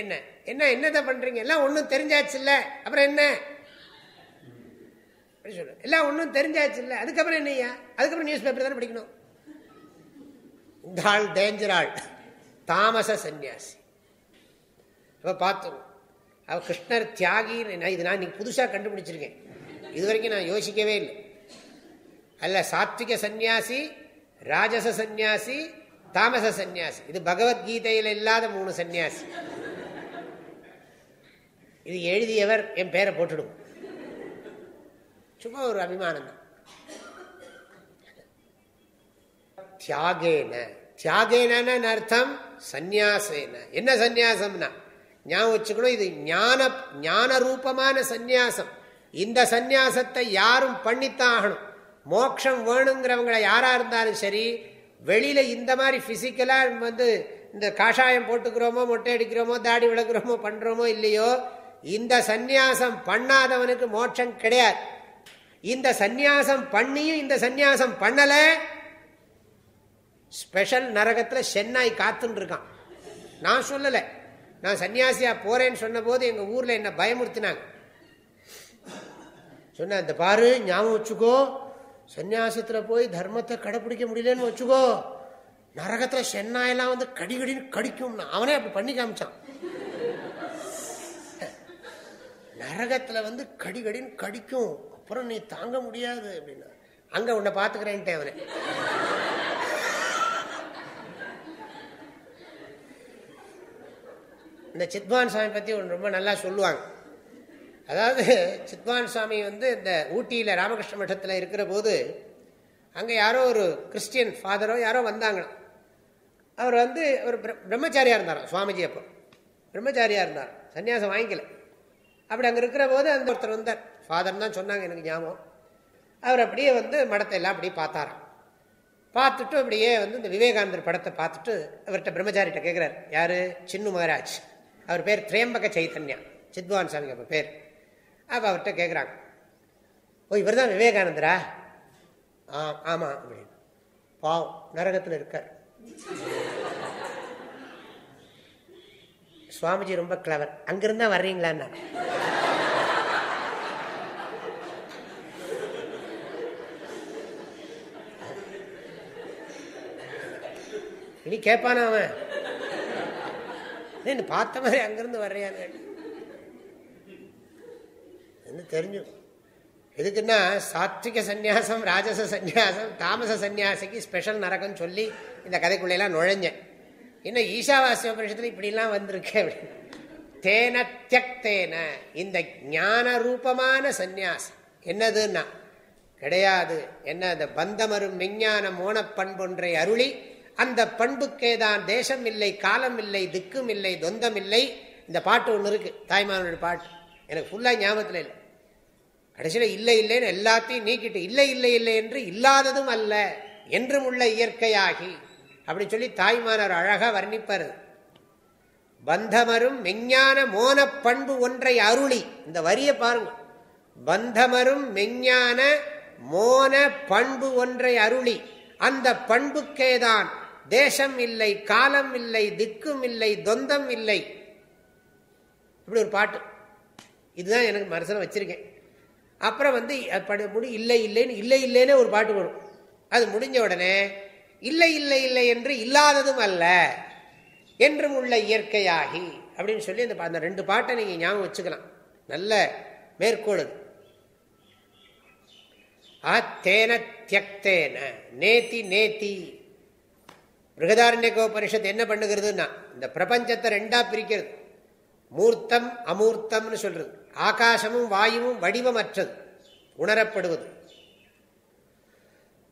என்ன? என்ன என்னதை பண்றீங்க? எல்லாம் ஒன்றும் தெரிஞ்சாச்சு இல்லை அப்புறம் என்ன? சொல்லு. எல்லாம் ஒன்றும் தெரிஞ்சாச்சு இல்லை அதுக்கப்புறம் என்னையா அதுக்கப்புறம் நியூஸ் பேப்பர் தானே படிக்கணும். இந்த ஆள் டேஞ்சர் ஆள். தாமச சன்னியாசி அப்போ பார்த்தோம் அவ கிருஷ்ணர் தியாகி இது நான் இன்னைக்கு புதுசாக கண்டுபிடிச்சிருக்கேன். இது வரைக்கும் நான் யோசிக்கவே இல்லை. அல்ல சாத்விக சந்நியாசி ராஜச சந்நியாசி தாமச சந்நியாசி. இது பகவத்கீதையில் இல்லாத மூணு சந்நியாசி. இது எழுதியவர் என் பேரை போட்டுடும். சும்மா ஒரு அபிமானம் தான். தியாகேன. தியாகேன அர்த்தம்? சந்நியாசேன. என்ன சந்நியாசம்னா? ஞாபகம் வச்சுக்கணும் இது ஞான ஞான ரூபமான சந்நியாசம். இந்த சந்நியாசத்தை யாரும் பண்ணித்தான் ஆகணும். மோட்சம் வேணுங்கிறவங்களை யாராக இருந்தாலும் சரி வெளியில் இந்த மாதிரி ஃபிசிக்கலாக வந்து இந்த காஷாயம் போட்டுக்கிறோமோ மொட்டை அடிக்கிறோமோ தாடி விளக்குறோமோ பண்ணுறோமோ இல்லையோ இந்த சந்நியாசம் பண்ணாதவனுக்கு மோட்சம் கிடையாது. இந்த சந்நியாசம் பண்ணியும் இந்த சந்நியாசம் பண்ணலை. ஸ்பெஷல் நரகத்தில் சென்னாய் காத்துன்னு இருக்கான். நான் சொல்லலை. நான் சன்னியாசியாக போகிறேன்னு சொன்ன போது ஊரில் என்னை என்ன பயமுறுத்தினாங்க. சொன்ன இந்த பாரு ஞாபகம் வச்சுக்கோ சன்னியாசத்துல போய் தர்மத்தை கடைப்பிடிக்க முடியலன்னு வச்சுக்கோ நரகத்துல சென்னாயெல்லாம் வந்து கடிகடின்னு கடிக்கும்னா அவனே அப்படி பண்ணி காமிச்சான். நரகத்துல வந்து கடிகடின்னு கடிக்கும் அப்புறம் நீ தாங்க முடியாது அப்படின்னா. அங்க உன்னை பாத்துக்கிறேன்ட்டே அவனை. இந்த சித்வான் சாமி பத்தி ரொம்ப நல்லா சொல்லுவாங்க. அதாவது சித்வான் சாமி வந்து இந்த ஊட்டியில் ராமகிருஷ்ண மட்டத்தில் இருக்கிற போது அங்கே யாரோ ஒரு கிறிஸ்டியன் ஃபாதரோ யாரோ வந்தாங்களாம். அவர் வந்து ஒரு பிரம்மச்சாரியாக இருந்தாராம் சுவாமிஜி அப்போ. பிரம்மச்சாரியாக இருந்தார். சன்னியாசம் வாங்கிக்கல. அப்படி அங்கே இருக்கிற போது அந்த ஒருத்தர் வந்தார். ஃபாதர் தான் சொன்னாங்க எனக்கு ஞாபகம். அவர் அப்படியே வந்து மடத்தை எல்லாம் அப்படியே பார்த்தாராம். பார்த்துட்டு அப்படியே வந்து இந்த விவேகானந்தர் படத்தை பார்த்துட்டு அவர்கிட்ட பிரம்மச்சாரிகிட்ட கேட்குறாரு யார்? சின்னு மகராஜ். அவர் பேர் திரேம்பக சைத்தன்யா சித்வான் சாமி அப்போ பேர். அப்போ அவர்கிட்ட கேட்குறாங்க ஓ இவர் தான் விவேகானந்தரா? ஆ ஆமாம் அப்படின்னு. பாவம் நரகத்தில் இருக்கார். சுவாமிஜி ரொம்ப கிளவர் அங்கிருந்தா வர்றீங்களான்னா. இனி கேட்பானா அவன்? பார்த்த மாதிரி அங்கிருந்து வர்றியான்னு தெரிஞ்சு எதுக்குன்னா சாத்விக சந்நியாசம் ராஜச சந்நியாசம் தாமச சந்நியாசிக்கு ஸ்பெஷல் நரகம் சொல்லி இந்த கதைக்குள்ளெல்லாம் நுழைஞ்சேன் இன்னும் ஈஷாவாசிய உபனிஷத்துல இப்படிலாம் வந்திருக்கு அப்படின்னு தேன தியக்தேன இந்த ஞான ரூபமான சந்நியாசம் என்னதுன்னா கிடையாது என்ன அந்த பந்தமரும் விஞ்ஞான மோன பண்பொன்றை அருளி அந்த பண்புக்கேதான் தேசம் இல்லை காலம் இல்லை திக்கும் இல்லை தொந்தம் இல்லை இந்த பாட்டு ஒன்று இருக்கு தாய்மாரனுடைய பாட்டு எனக்கு ஃபுல்லாக ஞாபகத்தில் இல்லை கடைசியில் இல்லை இல்லைன்னு எல்லாத்தையும் நீக்கிட்டு இல்லை இல்லை இல்லை என்று இல்லாததும் அல்ல என்றும் உள்ள இயற்கையாகி. அப்படின்னு சொல்லி தாய்மானர் அழகாக வர்ணிப்பார். பந்தமரும் மெஞ்ஞான மோன பண்பு ஒன்றை அருளி. இந்த வரியை பாருங்க. பந்தமரும் மெஞ்ஞான மோன பண்பு ஒன்றை அருளி. அந்த பண்புக்கேதான் தேசம் இல்லை காலம் இல்லை திக்கும் இல்லை தொந்தம் இல்லை. இப்படி ஒரு பாட்டு. இதுதான் எனக்கு மனசில் வச்சிருக்கேன். அப்புறம் வந்து முடி இல்லை இல்லைன்னு இல்லை இல்லைன்னு ஒரு பாட்டு வரும். அது முடிஞ்ச உடனே இல்லை இல்லை இல்லை என்று இல்லாததும் அல்ல என்றும் உள்ள இயற்கையாகி அப்படின்னு சொல்லி அந்த அந்த ரெண்டு பாட்டை நீங்கள் ஞாபகம் வச்சுக்கலாம். நல்ல மேற்கோள் தேன தியக்தேன நேத்தி நேத்தி. பிருகதாரண்யகோபனிஷத்து என்ன பண்ணுகிறதுன்னா இந்த பிரபஞ்சத்தை ரெண்டா பிரிக்கிறது. மூர்த்தம் அமூர்த்தம்னு சொல்றது. ஆகாசமும் வாயுவும் வடிவமற்றது உணரப்படுவது.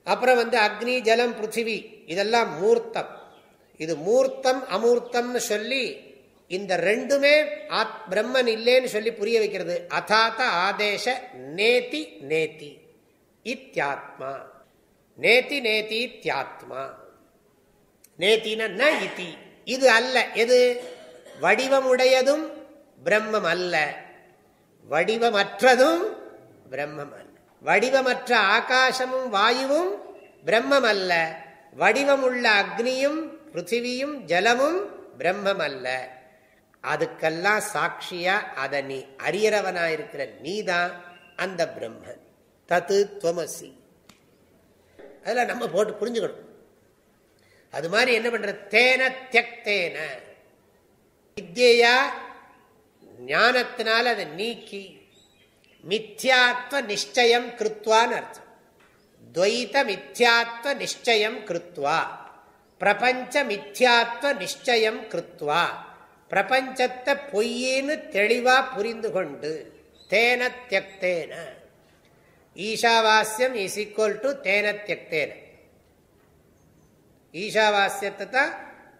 அப்புறம் வந்து அக்னி ஜலம் பிருத்திவி இதெல்லாம் மூர்த்தம். இது மூர்த்தம் அமூர்த்தம்னு சொல்லி இந்த ரெண்டுமே ஆத் பிரம்மன் இல்லைன்னு சொல்லி புரிய வைக்கிறது. அதாத்த ஆதேச நேத்தி நேத்தி இத்தியாத்மா. நேத்தி நேத்தி இத்தியாத்மா. நேத்தின இத்தி இது அல்ல. எது? வடிவமுடையதும் பிரம்மம் அல்ல. வடிவமற்றதும் பிரம்மம் அல்ல வடிவமற்ற ஆகாசமும் வாயுவும் பிரம்மம் அல்ல வடிவமுள்ள அக்னியும் பிருத்திவியும் ஜலமும் பிரம்மம் அல்ல அதுக்கெல்லாம் சாட்சியா அதை நீ அறியறவனாயிருக்கிற நீதான் அந்த பிரம்மன். தத்து துவமசி. அதில் நம்ம போட்டு புரிஞ்சுக்கணும். அது மாதிரி என்ன பண்ற தேன தியக்தேன. வித்யா ஞானத்தினால் அதை நீக்கி மித்யாத்வ நிச்சயம் கிருத்வான்னு அர்த்தம். துவைத மித்யாத்வ நிச்சயம் கிருத்வா. பிரபஞ்ச மித்யாத்வ நிச்சயம் கிருத்வா. பிரபஞ்சத்தை பொய்யின்னு தெளிவா புரிந்து கொண்டு தேன தியக்தேன ஈஷாவாஸ்யம் இஸ் ஈக்குவல் டு தேன தியக்தேன ஈஷாவாஸ்யத்தை தான்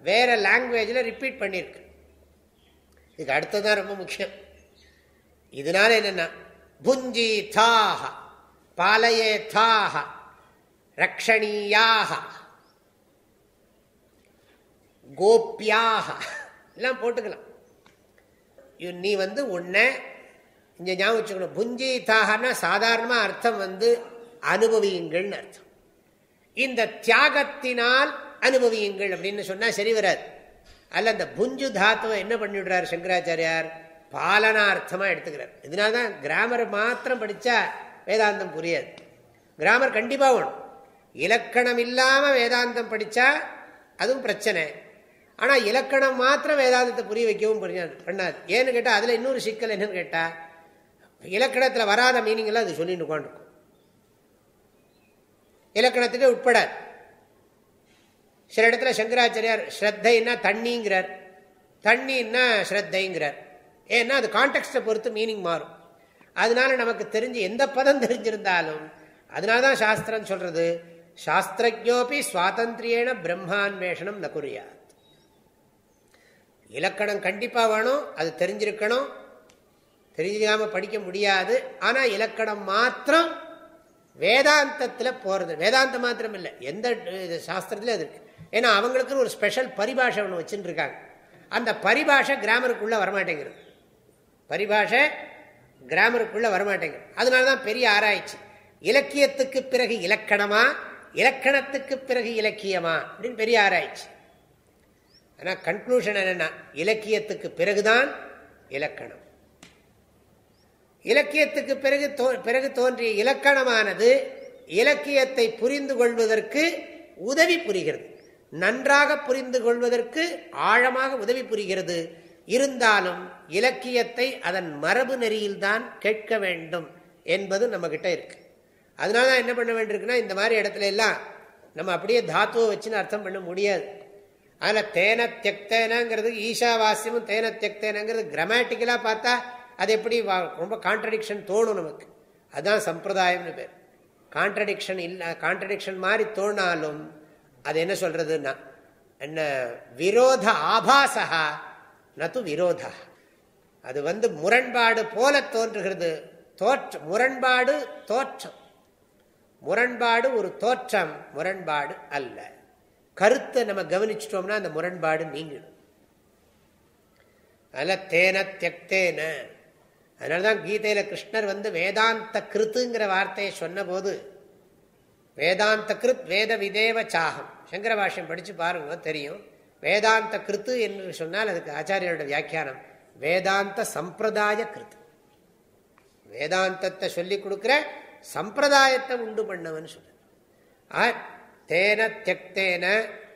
வேற லாங்குவேஜில் ரிப்பீட் பண்ணியிருக்கு இதுக்கு அடுத்ததான் ரொம்ப முக்கியம். இதனால என்னென்னா புஞ்சி தாஹ பாலயே தாஹ ரக்ஷணீயாக கோப்பியாக எல்லாம் போட்டுக்கலாம். நீ வந்து உன்னை இங்கே ஞாபகம் வச்சுக்கணும். புஞ்சி தாகனா சாதாரணமாக அர்த்தம் வந்து அனுபவியுங்கள்னு அர்த்தம். இந்த தியாகத்தினால் அனுபவியுங்கள் அப்படின்னு சொன்னால் சரி வராது. அல்ல அந்த புஞ்சு தாத்துவை என்ன பண்ணிவிடுறார் சங்கராச்சாரியார்? பாலனார்த்தமாக எடுத்துக்கிறார். இதனால்தான் கிராமர் மாத்திரம் படித்தா வேதாந்தம் புரியாது. கிராமர் கண்டிப்பாக வேணும். இலக்கணம் இல்லாமல் வேதாந்தம் படித்தா அதுவும் பிரச்சனை. ஆனால் இலக்கணம் மாத்திரம் வேதாந்தத்தை புரிய வைக்கவும் புரியாது பண்ணாது. ஏன்னு கேட்டால் அதில் இன்னொரு சிக்கல் என்னன்னு கேட்டால் இலக்கணத்தில் வராத மீனிங்கெல்லாம் அது சொல்லிட்டு உட்காந்துருக்கும் இலக்கணத்துக்கு உட்படாது. சில இடத்துல சங்கராச்சாரியார் ஸ்ரத்தைன்னா தண்ணிங்கிறார். தண்ணின்னா ஸ்ரத்தைங்கிறார். ஏன்னா அது கான்டெக்ட்டை பொறுத்து மீனிங் மாறும். அதனால நமக்கு தெரிஞ்சு எந்த பதம் தெரிஞ்சிருந்தாலும் அதனால தான் சாஸ்திரம் சொல்றது சாஸ்திரஜோபி சுவாதந்திரியேன பிரம்மான்வேஷனம் நகுரியாத் இலக்கணம் கண்டிப்பாக வேணும் அது தெரிஞ்சிருக்கணும். தெரிஞ்சுக்காம படிக்க முடியாது. ஆனால் இலக்கணம் மாத்திரம் வேதாந்தத்தில் போகிறது வேதாந்தம் மாத்திரம் இல்லை எந்த சாஸ்திரத்திலே அது இருக்குது ஏன்னா அவங்களுக்குன்னு ஒரு ஸ்பெஷல் பரிபாஷை ஒன்று வச்சுட்டு இருக்காங்க அந்த பரிபாஷை கிராமருக்குள்ளே வரமாட்டேங்கிறது பரிபாஷை கிராமருக்குள்ளே வரமாட்டேங்கிறது அதனால தான் பெரிய ஆராய்ச்சி. இலக்கியத்துக்கு பிறகு இலக்கணமா? இலக்கணத்துக்கு பிறகு இலக்கியமா? அப்படின்னு பெரிய ஆராய்ச்சி. ஆனால் கன்க்ளூஷன் என்னென்னா இலக்கியத்துக்கு பிறகுதான் இலக்கணம். இலக்கியத்துக்கு பிறகு பிறகு தோன்றிய இலக்கணமானது இலக்கியத்தை புரிந்து கொள்வதற்கு உதவி புரிகிறது. நன்றாக புரிந்து கொள்வதற்கு ஆழமாக உதவி புரிகிறது. இருந்தாலும் இலக்கியத்தை அதன் மரபு நெறியில்தான் கேட்க வேண்டும் என்பது நம்ம கிட்ட இருக்கு அதனாலதான் என்ன பண்ண வேண்டியிருக்குன்னா இந்த மாதிரி இடத்துல எல்லாம் நம்ம அப்படியே தாத்துவை வச்சுன்னு அர்த்தம் பண்ண முடியாது. அதில் தேன தியக்தேனங்கிறது ஈஷாவாசியமும் தேன தியக்தேனங்கிறது கிராமட்டிக்கலாக பார்த்தா அது எப்படி ரொம்ப கான்ட்ரடிக்ஷன் தோணும் நமக்கு. அதுதான் சம்பிரதாயம்னு பேர். கான்ட்ரடிக்ஷன் இல்லை கான்ட்ரடிக்ஷன் மாதிரி தோணாலும் அது என்ன சொல்றதுன்னா என்ன விரோத ஆபாசா நது விரோதா. அது வந்து முரண்பாடு போல தோன்றுகிறது. தோற்றம் முரண்பாடு தோற்றம். முரண்பாடு ஒரு தோற்றம் முரண்பாடு அல்ல. கருத்தை நம்ம கவனிச்சிட்டோம்னா அந்த முரண்பாடு நீங்கிடும். அல்ல தேன தியக்தேன. அதனாலதான் கீதையில கிருஷ்ணர் வந்து வேதாந்த கிருத்துங்கிற வார்த்தையை சொன்னபோது வேதாந்த கிருத் வேத விதேவ சாகம். சங்கர பாஷ்யம் படித்து பாருங்க தெரியும். வேதாந்த கிருத்து என்று சொன்னால் அதுக்கு ஆச்சாரியோட வியாக்கியானம். வேதாந்த சம்பிரதாய கிருத்து. வேதாந்தத்தை சொல்லி கொடுக்குற சம்பிரதாயத்தை உண்டு பண்ணவன் சொல்ற தேன தியக்தேன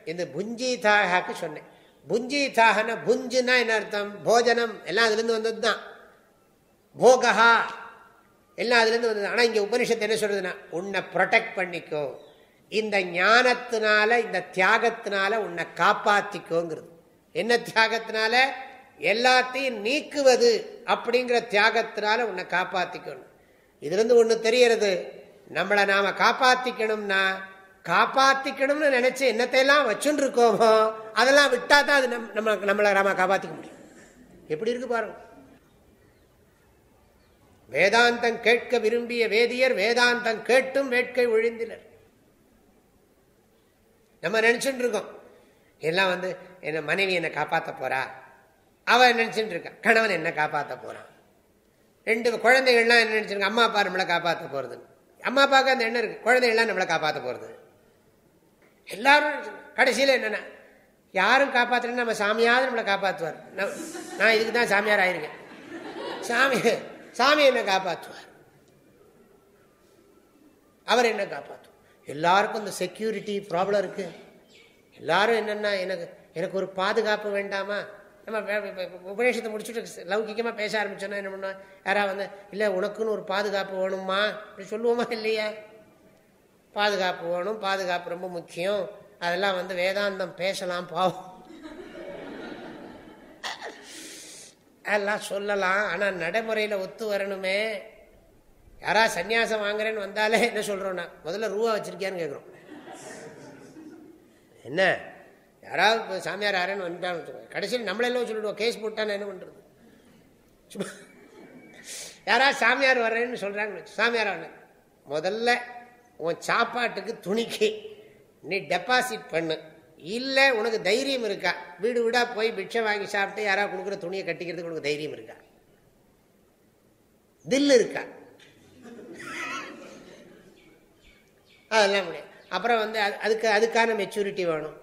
இந்த புஞ்சீதாகாக்கு சொன்னேன். புஞ்சீதாகன புஞ்சுன்னா என்ன அர்த்தம்? போஜனம். எல்லாம் அதுலேருந்து வந்தது தான் போகா எல்லாம் அதுலேருந்து வந்தது. ஆனால் இங்கே உபனிஷத்து என்ன சொல்றதுன்னா உன்னை ப்ரொடெக்ட் பண்ணிக்கோ. இந்த ஞானத்தினால இந்த தியாகத்தினால உன்னை காப்பாத்திக்கோங்கிறது. என்ன தியாகத்தினால? எல்லாத்தையும் நீக்குவது அப்படிங்கிற தியாகத்தினால உன்னை காப்பாத்திக்கணும். இதுலேருந்து ஒன்று தெரியறது. நம்மளை நாம காப்பாத்திக்கணும்னா காப்பாத்திக்கணும்னு நினைச்சு என்னத்தையெல்லாம் வச்சுன்னு இருக்கோமோ அதெல்லாம் விட்டா தான் அது நம்ம நம்மளை நாம காப்பாற்றிக்க முடியும். எப்படி இருக்கு பாருங்க. வேதாந்தம் கேட்க விரும்பிய வேதியர் வேதாந்தம் கேட்டும் வேட்கை ஒழிந்தினர் நம்ம நினைச்சுட்டு இருக்கோம் எல்லாம் வந்து என்ன மனைவி என்னை காப்பாற்ற போறா? அவ நினைச்சுட்டு இருக்கான் கணவன் என்ன காப்பாற்ற போறான். ரெண்டு குழந்தைகள்லாம் என்ன நினைச்சிருக்க? அம்மா அப்பா நம்மளை காப்பாற்ற போறது. அம்மா அப்பாவுக்கு அந்த எண்ணம் இருக்கு. குழந்தைகள்லாம் நம்மளை காப்பாற்ற போறது. எல்லாரும் கடைசியில் என்னென்ன யாரும் காப்பாற்றணும் நம்ம சாமியாவது நம்மளை காப்பாற்றுவார் நான் இதுக்கு தான் சாமியார் ஆயிருக்கேன். சாமி சாமி என்ன காப்பாற்றுவார் அவர் என்ன காப்பாற்றுவார் எல்லாருக்கும் இந்த செக்யூரிட்டி ப்ராப்ளம் இருக்கு. எல்லாரும் என்னென்னா எனக்கு எனக்கு ஒரு பாதுகாப்பு வேண்டாமா? நம்ம உபநேஷத்தை முடிச்சுட்டு லௌகிக்கமாக பேச ஆரம்பிச்சோன்னா என்ன பண்ணுவோம்? யாராவது வந்து இல்லை உனக்குன்னு ஒரு பாதுகாப்பு வேணுமா? அப்படி சொல்லுவோமா இல்லையா? பாதுகாப்பு வேணும் பாதுகாப்பு ரொம்ப முக்கியம். அதெல்லாம் வந்து வேதாந்தம் பேசலாம் பாவம். எல்லாம் சொல்லலாம் ஆனால் நடைமுறையில் ஒத்து வரணுமே. யாரா சன்னியாசம் வாங்குறேன்னு வந்தாலே என்ன சொல்கிறோன்னா முதல்ல ரூபா வச்சிருக்கியான்னு கேட்குறோம் என்ன? யாராவது இப்போ சாமியார் யாரேன்னு வந்துட்டான்னு கடைசியில் நம்மளெல்லாம் சொல்லிடுவோம் கேஸ் போட்டான்னு என்ன பண்ணுறது யாராவது சாமியார் வர்றேன்னு சொல்கிறாங்கன்னு சாமியார் முதல்ல உன் சாப்பாட்டுக்கு துணிக்கு நீ டெபாசிட் பண்ணு. இல்லை உனக்கு தைரியம் இருக்கா? வீடு வீடாக போய் பிட்சை வாங்கி சாப்பிட்டு யாராவது கொடுக்குற துணியை கட்டிக்கிறதுக்கு உனக்கு தைரியம் இருக்கா? தில் இருக்கா? அதெல்லாம் முடியாது. அப்புறம் வந்து அதுக்கு அதுக்கான மெச்சூரிட்டி வேணும்.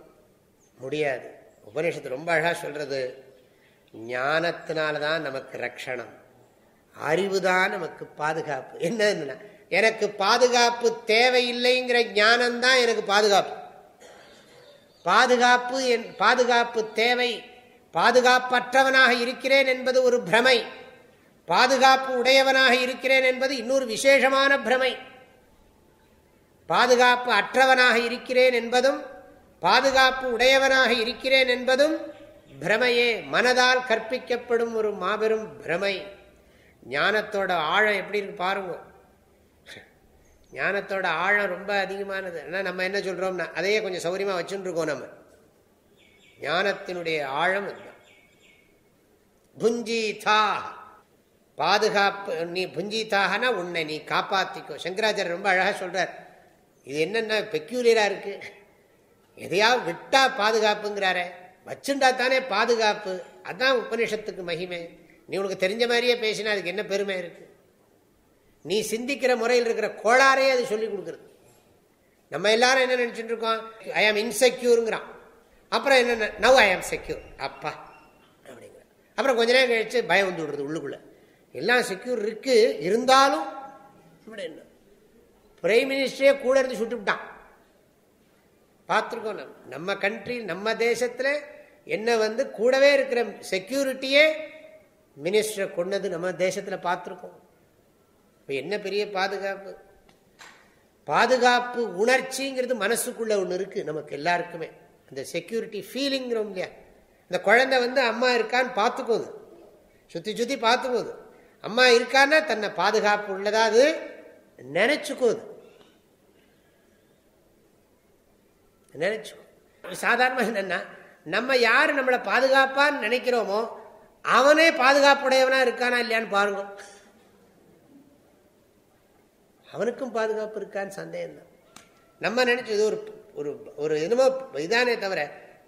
முடியாது. உபநிஷத்து ரொம்ப அழகாக சொல்கிறது ஞானத்தினால தான் நமக்கு ரட்சணம் அறிவு தான் நமக்கு பாதுகாப்பு. என்ன எனக்கு பாதுகாப்பு தேவையில்லைங்கிற ஞானம் தான் எனக்கு பாதுகாப்பு. பாதுகாப்பு என் பாதுகாப்பு தேவை. பாதுகாப்பற்றவனாக இருக்கிறேன் என்பது ஒரு பிரமை. பாதுகாப்பு உடையவனாக இருக்கிறேன் என்பது இன்னொரு விசேஷமான பிரமை. பாதுகாப்பு அற்றவனாக இருக்கிறேன் என்பதும் பாதுகாப்பு உடையவனாக இருக்கிறேன் என்பதும் பிரமையே. மனதால் கற்பிக்கப்படும் ஒரு மாபெரும் பிரமை. ஞானத்தோட ஆழம் எப்படி இருக்கு பாருங்கள் ஞானத்தோட ஆழம் ரொம்ப அதிகமானது. ஆனால் நம்ம என்ன சொல்கிறோம்னா அதையே கொஞ்சம் சௌகரியமாக வச்சுருக்கோம் நம்ம. ஞானத்தினுடைய ஆழம் புஞ்சீதா பாதுகாப்பு நீ புஞ்சீதாகனா உன்னை நீ காப்பாற்றிக்கோ சங்கராச்சாரியர் ரொம்ப அழகாக சொல்கிறார் இது என்னென்ன பெக்யூலியராக இருக்குது எதையாவது விட்டா பாதுகாப்புங்கிறாரே. வச்சுண்டா தானே பாதுகாப்பு. அதான் உபநிஷத்துக்கு மகிமை. நீ உனக்கு தெரிஞ்ச மாதிரியே பேசினா அதுக்கு என்ன பெருமை இருக்குது நீ சிந்திக்கிற முறையில் இருக்கிற கோளாறே அது சொல்லி கொடுக்குறது. நம்ம எல்லாரும் என்ன நினச்சிட்டு இருக்கோம்? ஐ ஆம் இன்செக்யூருங்கிறான் அப்புறம் என்ன நவ் ஐ ஆம் செக்யூர் அப்பா அப்படிங்கிற அப்புறம் கொஞ்ச நேரம் கழிச்சு பயம் வந்து விடுறது உள்ளுக்குள்ள. எல்லாம் செக்யூர் இருக்கு. இருந்தாலும் என்ன? பிரைம் மினிஸ்டரே கூட இருந்து சுட்டுவிட்டான் பார்த்துருக்கோம் நம்ம. நம்ம கண்ட்ரி நம்ம தேசத்தில் என்ன வந்து கூடவே இருக்கிற செக்யூரிட்டியே மினிஸ்டரை கொண்டது நம்ம தேசத்தில் பார்த்துருக்கோம். இப்போ என்ன பெரிய பாதுகாப்பு? பாதுகாப்பு உணர்ச்சிங்கிறது மனசுக்குள்ள ஒன்று இருக்குது நமக்கு எல்லாருக்குமே. அந்த செக்யூரிட்டி ஃபீலிங்கிறோம் இல்லையா? இந்த குழந்தை வந்து அம்மா இருக்கான்னு பார்த்துக்கோது. சுற்றி சுற்றி பார்த்துக்கோது. அம்மா இருக்கான்னா தன்னை பாதுகாப்பு உள்ளதா அது நினைச்சுக்கோது. நினைச்சுக்கோ. சாதாரணமாக என்னென்னா நம்ம யார் நம்மளை பாதுகாப்பான்னு நினைக்கிறோமோ அவனே பாதுகாப்புடையவனா இருக்கானா இல்லையான்னு பாருங்க. அவனுக்கும் பாதுகாப்பு இருக்கான்னு சந்தேகம் தான். நம்ம நினைச்சது ஒரு ஒரு ஒரு என்னமோ இதானே தவிர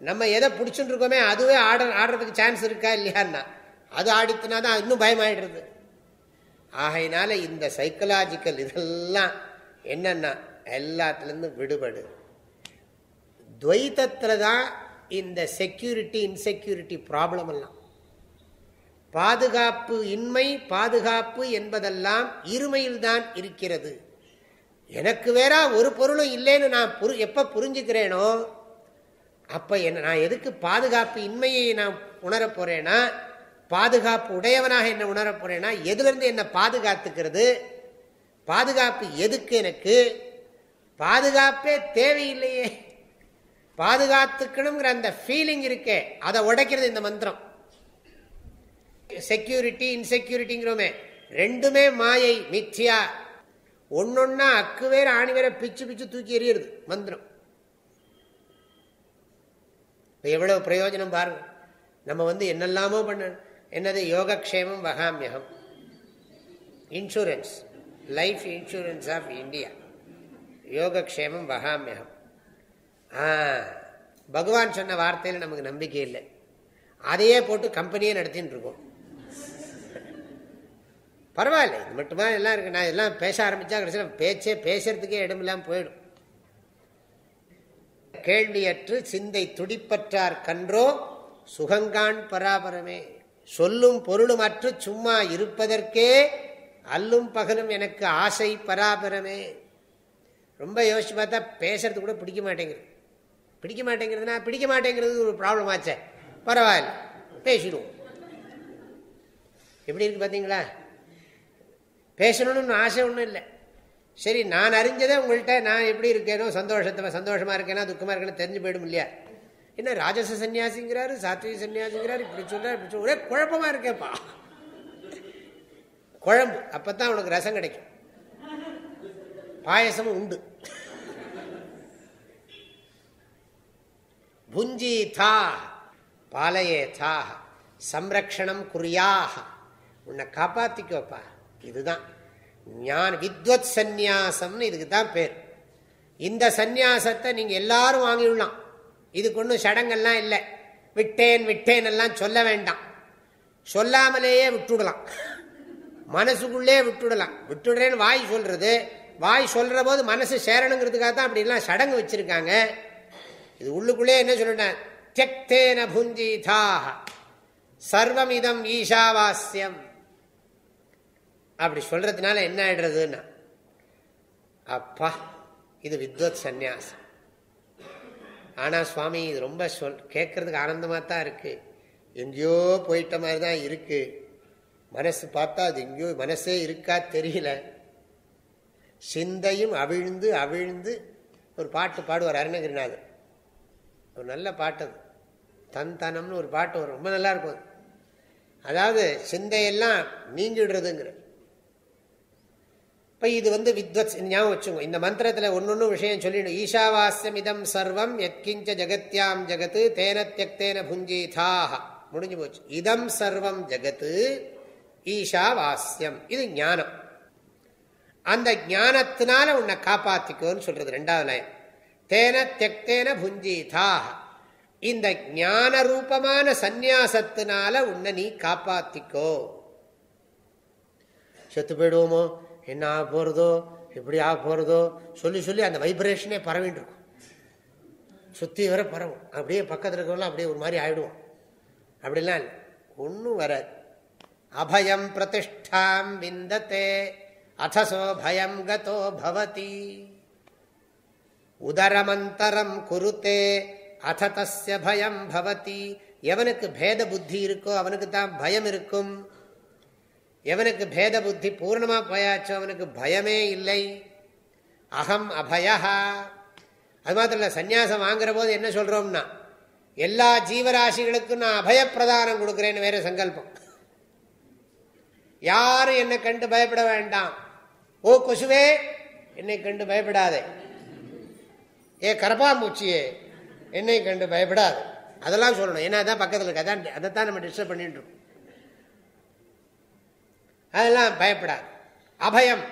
நம்ம எதை பிடிச்சுட்டு இருக்கோமே அதுவே ஆட ஆடுறதுக்கு சான்ஸ் இருக்கா இல்லையான்னா அது ஆடித்துனா தான் இன்னும் பயமாயிடுறது. ஆகையினால இந்த சைக்கலாஜிக்கல் இதெல்லாம் என்னன்னா எல்லாத்துலேருந்து விடுபடு. துவைத்தத்தில் தான் இந்த செக்யூரிட்டி இன்செக்யூரிட்டி ப்ராப்ளம் எல்லாம். பாதுகாப்பு இன்மை பாதுகாப்பு என்பதெல்லாம் இருமையில்தான் இருக்கிறது. எனக்கு வேற ஒரு பொருளும் இல்லைன்னு நான் புரி எப்ப புரிஞ்சுக்கிறேனோ அப்ப என்ன நான் எதுக்கு பாதுகாப்பு இன்மையை நான் உணரப் போகிறேன்னா பாதுகாப்பு உடையவனாக என்ன உணரப் போகிறேன்னா எதுலேருந்து என்னை என்ன பாதுகாத்துக்கிறது? பாதுகாப்பு எதுக்கு எனக்கு? பாதுகாப்பே தேவையில்லையே. பாதுகாத்துக்கணுங்கிற அந்த ஃபீலிங் இருக்கே அதை உடைக்கிறது இந்த மந்திரம். செக்யூரிட்டி இன்செக்யூரிட்டிங்கிறோமே ரெண்டுமே மாயை மித்யா. ஒன்னொன்னா அக்கு வேற ஆணி வேற பிச்சு பிச்சு தூக்கி எறியறது மந்திரம். எவ்வளவு பிரயோஜனம் பாருங்க. நம்ம வந்து என்னெல்லாமோ பண்ண என்னது? யோகக்ஷேமம் வகாமியகம். Insurance life insurance of India யோகக்ஷேமம் வகாமியகம். பகவான் சொன்ன வார்த்தையில் நமக்கு நம்பிக்கை இல்லை. அதையே போட்டு கம்பெனியே நடத்தின்னு இருக்கோம். பரவாயில்ல இது மட்டுமா எல்லாம் இருக்கு. நான் எல்லாம் பேச ஆரம்பித்தா கடைசியில் பேச்சே பேசுறதுக்கே இடமில்லாமல் போயிடும். கேள்வியற்று சிந்தை துடிப்பற்றார் கன்றோ சுகங்கான் பராபரமே. சொல்லும் பொருளும் அற்று சும்மா இருப்பதற்கே அல்லும் பகலும் எனக்கு ஆசை பராபரமே. ரொம்ப யோசிச்சு பார்த்தா பேசுறது கூட பிடிக்க மாட்டேங்குது. பிடிக்க மாட்டேங்கிறதுனா பிடிக்க மாட்டேங்கிறது ஒரு ப்ராப்ளம் ஆச்சே. பரவாயில்ல பேசிடுவோம். எப்படி இருக்கு பார்த்தீங்களா பேசணும்னு ஆசை ஒன்றும் இல்லை. சரி நான் அறிஞ்சதே உங்கள்கிட்ட நான் எப்படி இருக்கேனோ சந்தோஷத்தை சந்தோஷமா இருக்கேனா துக்கமாக இருக்கேன்னு தெரிஞ்சு போயிடும் இல்லையா? என்ன ராஜச சன்னியாசிங்கிறாரு சாத்விக சன்னியாசிங்கிறாரு இப்படி சொல்றாரு இப்படி ஒரே குழப்பமா இருக்கேப்பா. குழம்பு அப்போ தான் உனக்கு ரசம் கிடைக்கும். பாயசமும் உண்டு. புஞ்சி தா பாலையே தா சம்ரக்ஷணம் குறியாக உன்னை காப்பாத்திக்கோப்பா. இதுதான். ஞான வித்வத் சந்நியாசம்னு இதுக்கு தான் பேர். இந்த சந்நியாசத்தை நீங்க எல்லாரும் வாங்கிடலாம். இதுக்கு ஒன்றும் சடங்கெல்லாம் இல்லை. விட்டேன் விட்டேன் எல்லாம் சொல்ல வேண்டாம். சொல்லாமலேயே விட்டுடலாம். மனசுக்குள்ளே விட்டுடலாம். விட்டுடுறேன்னு வாய் சொல்றது வாய் சொல்ற போது மனசு சேரணுங்கிறதுக்காக தான் அப்படிலாம் சடங்கு வச்சிருக்காங்க. இது உள்ளுக்குள்ளே என்ன சொல்லிட்டேன் தியக்தேன புஞ்சீதாக சர்வமிதம் ஈஷாவாஸ்யம். அப்படி சொல்றதுனால என்ன ஆயிடுறதுன்னா அப்பா இது வித்வத் சந்நியாசம். ஆனால் சுவாமி இது ரொம்ப சொல் கேட்கறதுக்கு ஆனந்தமாக தான் இருக்குது எங்கேயோ போயிட்ட மாதிரி தான் இருக்குது மனசு பார்த்தா அது எங்கேயோ மனசே இருக்கா தெரியல. சிந்தையும் அவிழ்ந்து அவிழ்ந்து ஒரு பாட்டு பாடுவார் அருணகிரிநாதர். ஒரு நல்ல பாட்டு அது. தன் தனம்னு ஒரு பாட்டு வரும். ரொம்ப நல்லா இருக்கும் அதாவது சிந்தையெல்லாம் நீங்கிடுறதுங்கிற இப்போ இது வந்து வித்வத் ஞாபகம் வச்சுங்க இந்த மந்திரத்தில் ஒன்று விஷயம் சொல்லிடும் ஈஷாவாஸ்யம் இதம் சர்வம் எத்கிஞ்ச ஜகத்யாம் ஜகத்து தேன தியக்தேன புஞ்சீதாக முடிஞ்சு போச்சு. இதம் சர்வம் ஜகத்து ஈஷாவாஸ்யம். இது ஞானம். அந்த ஞானத்தினால உன்னை காப்பாத்திக்கோன்னு சொல்றது ரெண்டாவது லைன் தேன தியக்தேன புஞ்சீதாக இந்த ஞான ரூபமான சந்நியாசத்தினால உன்னை நீ காப்பாத்திக்கோ. செத்து போயிடுவோமோ? என்ன ஆக போகிறதோ எப்படி ஆக போகிறதோ சொல்லி சொல்லி அந்த வைப்ரேஷனே பரவின்னு இருக்கும். சுற்றி வர பரவும். அப்படியே பக்கத்தில் இருக்கவங்களாம் அப்படியே ஒரு மாதிரி ஆயிடுவோம் அப்படிலாம் இல்லை. ஒன்றும் வராது. அபயம் பிரதிஷ்டாம் விந்தத்தே. அத்தசோ பயம் கதோ பவதி. உதரமந்தரம் குருத்தே. அத தஸ்ய பயம் பவதி. எவனுக்கு பேத புத்தி இருக்கோ அவனுக்கு தான் பயம் இருக்கும். எவனுக்கு பேத புத்தி பூர்ணமா போயாச்சோ அவனுக்கு பயமே இல்லை. அகம் அபயா. அது மாத்திரம் இல்லை சன்னியாசம் வாங்குற போது என்ன சொல்றோம்னா எல்லா ஜீவராசிகளுக்கும் நான் அபயப்பிரதானம் கொடுக்குறேன்னு வேற சங்கல்பம். யாரும் என்னை கண்டு பயப்பட வேண்டாம். ஓ கொசுவே என்னை கண்டு பயப்படாதே. ஏ கரப்பாம்பூச்சியே என்னை கண்டு பயப்படாது. அதெல்லாம் சொல்லணும். ஏன்னா அதான் பக்கத்தில் இருக்கு அதான் அதைத்தான் நம்ம டிஸ்டர்ப் பண்ணிட்டு இருக்கோம். அதெல்லாம் பயப்படாது. அபயம்.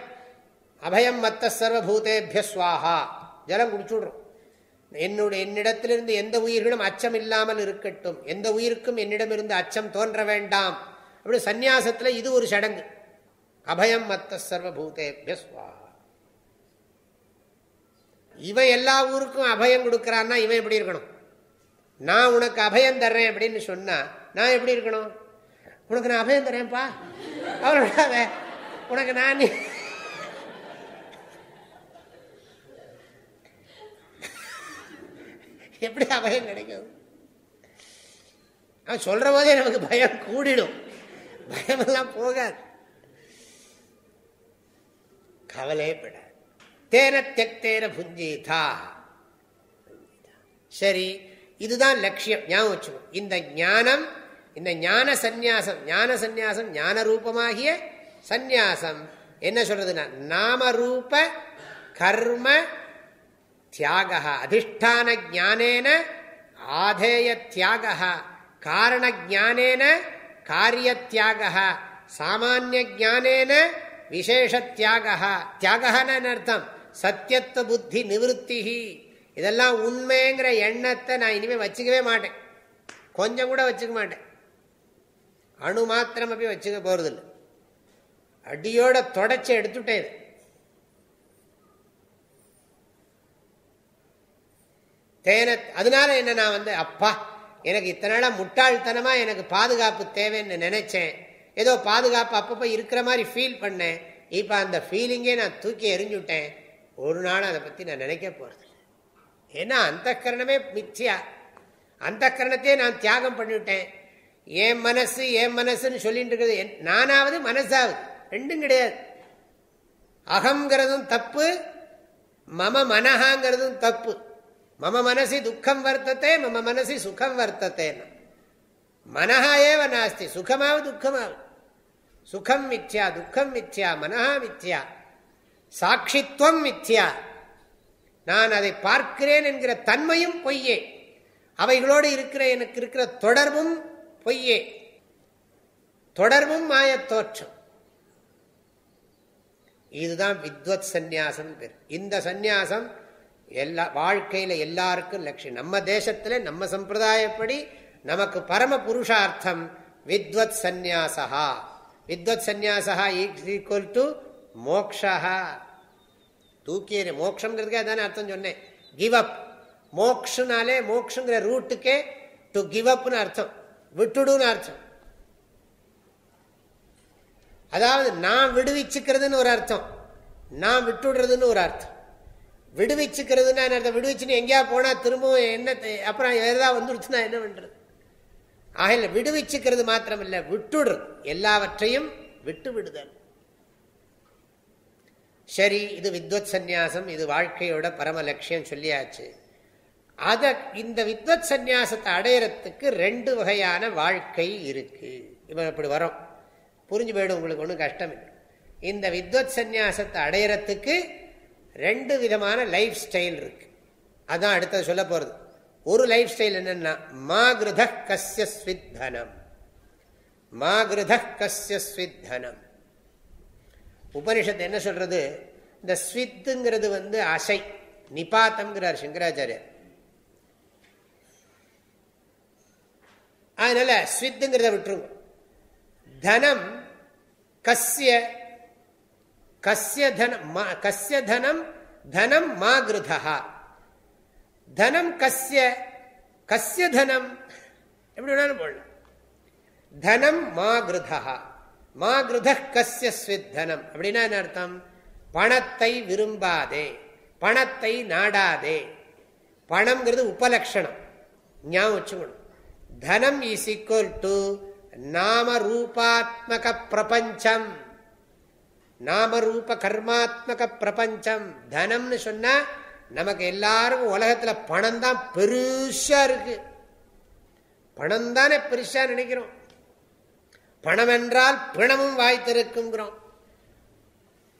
அபயம் மத்த சர்வபூதேபிய சுவாகா ஜலம் குடிச்சுடுறோம். என்னுடைய என்னிடத்திலிருந்து எந்த உயிர்களும் அச்சம் இல்லாமல் இருக்கட்டும். எந்த உயிருக்கும் என்னிடமிருந்து அச்சம் தோன்ற வேண்டாம். அப்படி சந்நியாசத்தில் இது ஒரு சடங்கு. அபயம் மத்த சர்வபூதேபிய சுவாகா இவன் எல்லா ஊருக்கும் அபயம் கொடுக்குறான்னா இவன் எப்படி இருக்கணும்? நான் உனக்கு அபயம் தர்றேன் அப்படின்னு சொன்னா நான் எப்படி இருக்கணும்? உனக்கு நான் அபயம் தரேன்ப்பா அவர் விடாத உனக்கு நான் எப்படி அபயம் கிடைக்கும்? அவன் சொல்ற போதே நமக்கு பயம் கூடிடும். பயமெல்லாம் போகாது. கவலைப்பட தேன தெக்தேன புஞ்சீதா சரி இதுதான் லட்சியம். ஞாபகம் வச்சுக்கணும் இந்த ஞானம் இந்த ஞான சந்நியாசம் ஞான சந்நியாசம் ஞான ரூபமாகிய சந்நியாசம். என்ன சொல்றதுன்னா நாம ரூப கர்ம தியாக அதிஷ்டான ஜானேன ஆதேய தியாக காரண ஜானேன காரிய தியாக சாமானிய ஜானேன விசேஷ தியாக. தியாகன்னு அர்த்தம்? சத்தியத்துவ புத்தி நிவத்தி இதெல்லாம் உண்மைங்கிற எண்ணத்தை நான் இனிமேல் வச்சுக்கவே மாட்டேன். கொஞ்சம் கூட வச்சுக்க மாட்டேன். அணு மாத்திரம் அப்படி வச்சுக்க போறதில்லை. அடியோட தொடச்சி எடுத்துட்டேன் தேன அதனால என்ன நான் வந்து அப்பா எனக்கு இத்தனை நாளாக முட்டாள்தனமா எனக்கு பாதுகாப்பு தேவைன்னு நினைச்சேன். ஏதோ பாதுகாப்பு அப்பப்போ இருக்கிற மாதிரி ஃபீல் பண்ணேன். இப்போ அந்த ஃபீலிங்கே நான் தூக்கி எரிஞ்சுட்டேன் ஒரு நாள் அதை பற்றி நான் நினைக்க போகிறது ஏன்னா அந்த கரணமே மிச்சியா அந்த கரணத்தையே நான் தியாகம் பண்ணிவிட்டேன். என் மனசு என் மனசுன்னு சொல்லிட்டு இருக்கிறது. நானாவது மனசாவது. ரெண்டும் கிடையாது. அகங்கிறதும் தப்பு மம மனஹாங்கிறதும் தப்பு. மம மனசி துக்கம் வர்த்தத்தை மம மனசி சுகம் வர்த்தத்தை மனஹா ஏவ நாஸ்தி சுகமாவது துக்கமாவது. சுகம் மித்யா துக்கம் மித்யா மனஹா மித்யா. சாட்சித்வம் மித்யா. நான் அதை பார்க்கிறேன் என்கிற தன்மையும் பொய்யே. அவைகளோடு இருக்கிற எனக்கு இருக்கிற தொடர்பும் பொய்யே. தொடர்பும் மாயத்தோற்றம் இதுதான் வித்வத் சந்நியாசம் பேர். இந்த சந்நியாசம் எல்லா வாழ்க்கையில எல்லாருக்கும் லட்சியம். நம்ம தேசத்துல நம்ம சம்பிரதாயப்படி நமக்கு பரம புருஷார்த்தம் வித்வத் சந்நியாசா வித்வத் சந்நியாசா ஈக்குவல் டு மோக்ஷா தூக்கிய மோக்ஷங்கிறதுக்கே தானே அர்த்தம் சொன்னேன். கிவ் அப் மோக்ஷனாலே மோக்ஷங்கிற ரூட்டுக்கே டு கிவ் அப்னு அர்த்தம். விட்டுடுன்னு அர்த்தம். அதாவது நான் விடுவிச்சுக்கிறதுன்னு ஒரு அர்த்தம். நான் விட்டுடுறதுன்னு ஒரு அர்த்தம். விடுவிச்சுக்கிறதுன்னா என்ன அர்த்தம்? விடுவிச்சுன்னு எங்கேயா போனா திரும்பவும் என்ன அப்புறம் எதாவது வந்துடுச்சுன்னா என்ன பண்றது? ஆகல விடுவிச்சுக்கிறது மாத்திரம் இல்லை விட்டுடுறது எல்லாவற்றையும் விட்டு விடுதல் சரி இது வித்வத் சந்நியாசம் இது வாழ்க்கையோட பரம லட்சியம் சொல்லியாச்சு. அத இந்த வித்வத் சந்நியாசத்தை அடையறதுக்கு ரெண்டு வகையான வாழ்க்கை இருக்கு. இவன் இப்படி வரும் புரிஞ்சு போயிடும் உங்களுக்கு ஒன்றும் கஷ்டம் இல்லை. இந்த வித்வத் சந்நியாசத்தை அடையறதுக்கு ரெண்டு விதமான லைஃப் ஸ்டைல் இருக்கு. அதான் அடுத்தது சொல்ல போறது. ஒரு லைஃப் ஸ்டைல் என்னன்னா மாகிருத கசிய ஸ்வித்தனம். மாகிருத கசிய ஸ்வித்தனம். உபனிஷத்து என்ன சொல்றது? இந்த ஸ்வித்துங்கிறது வந்து அசை. நிபாத்தம்ங்கிறார் சங்கராச்சாரியர். அதனால ஸ்வித்துங்கிறத விட்டுருங்க. தனம் கசிய கசிய தனம் கசிய தனம் தனம் மா கிருதா தனம் கசிய கசிய தனம் எப்படி வேணாலும் போடலாம். தனம் மா கிருதா மா கிருத கசிய ஸ்வித்தனம் அப்படின்னா என்ன அர்த்தம்? பணத்தை விரும்பாதே பணத்தை நாடாதே. பணம்ங்கிறது உபலக்ஷணம். ஞாபகம் வச்சுக்கணும். தனம் இஸ் ஈக்குவல் டு நாம ரூபாத்மக பிரபஞ்சம் நாம ரூப கர்மாத்மக பிரபஞ்சம் தனம்னு சொன்னா நமக்கு எல்லாருக்கும் உலகத்துல பணம் தான் பெருசா இருக்கு. பணம் தானே பெருசா நினைக்கிறோம். பணம் என்றால் பிணமும் வாய்த்திருக்குங்கிறோம்.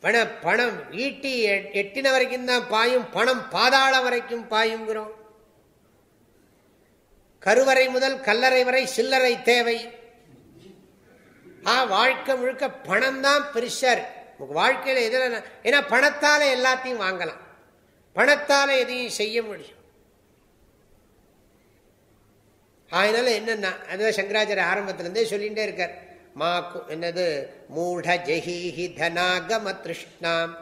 பண பணம் ஈட்டி எட்டின வரைக்கும் தான் பாயும் பணம் பாதாள வரைக்கும் பாயுங்கிறோம். கருவறை முதல் கல்லறை வரை சில்லறை தேவை. ஆ வாழ்க்கை முழுக்க பணம் தான் பெருசார் வாழ்க்கையில எதில் ஏன்னா பணத்தால எல்லாத்தையும் வாங்கலாம். பணத்தால எதையும் செய்ய முடியும். அதனால என்னன்னா அதுதான் சங்கராச்சாரிய ஆரம்பத்திலிருந்தே சொல்லிகிட்டே இருக்கார். மா என்னது? மூட ஜெஹீஹி தனாகம திருஷ்ணாம்.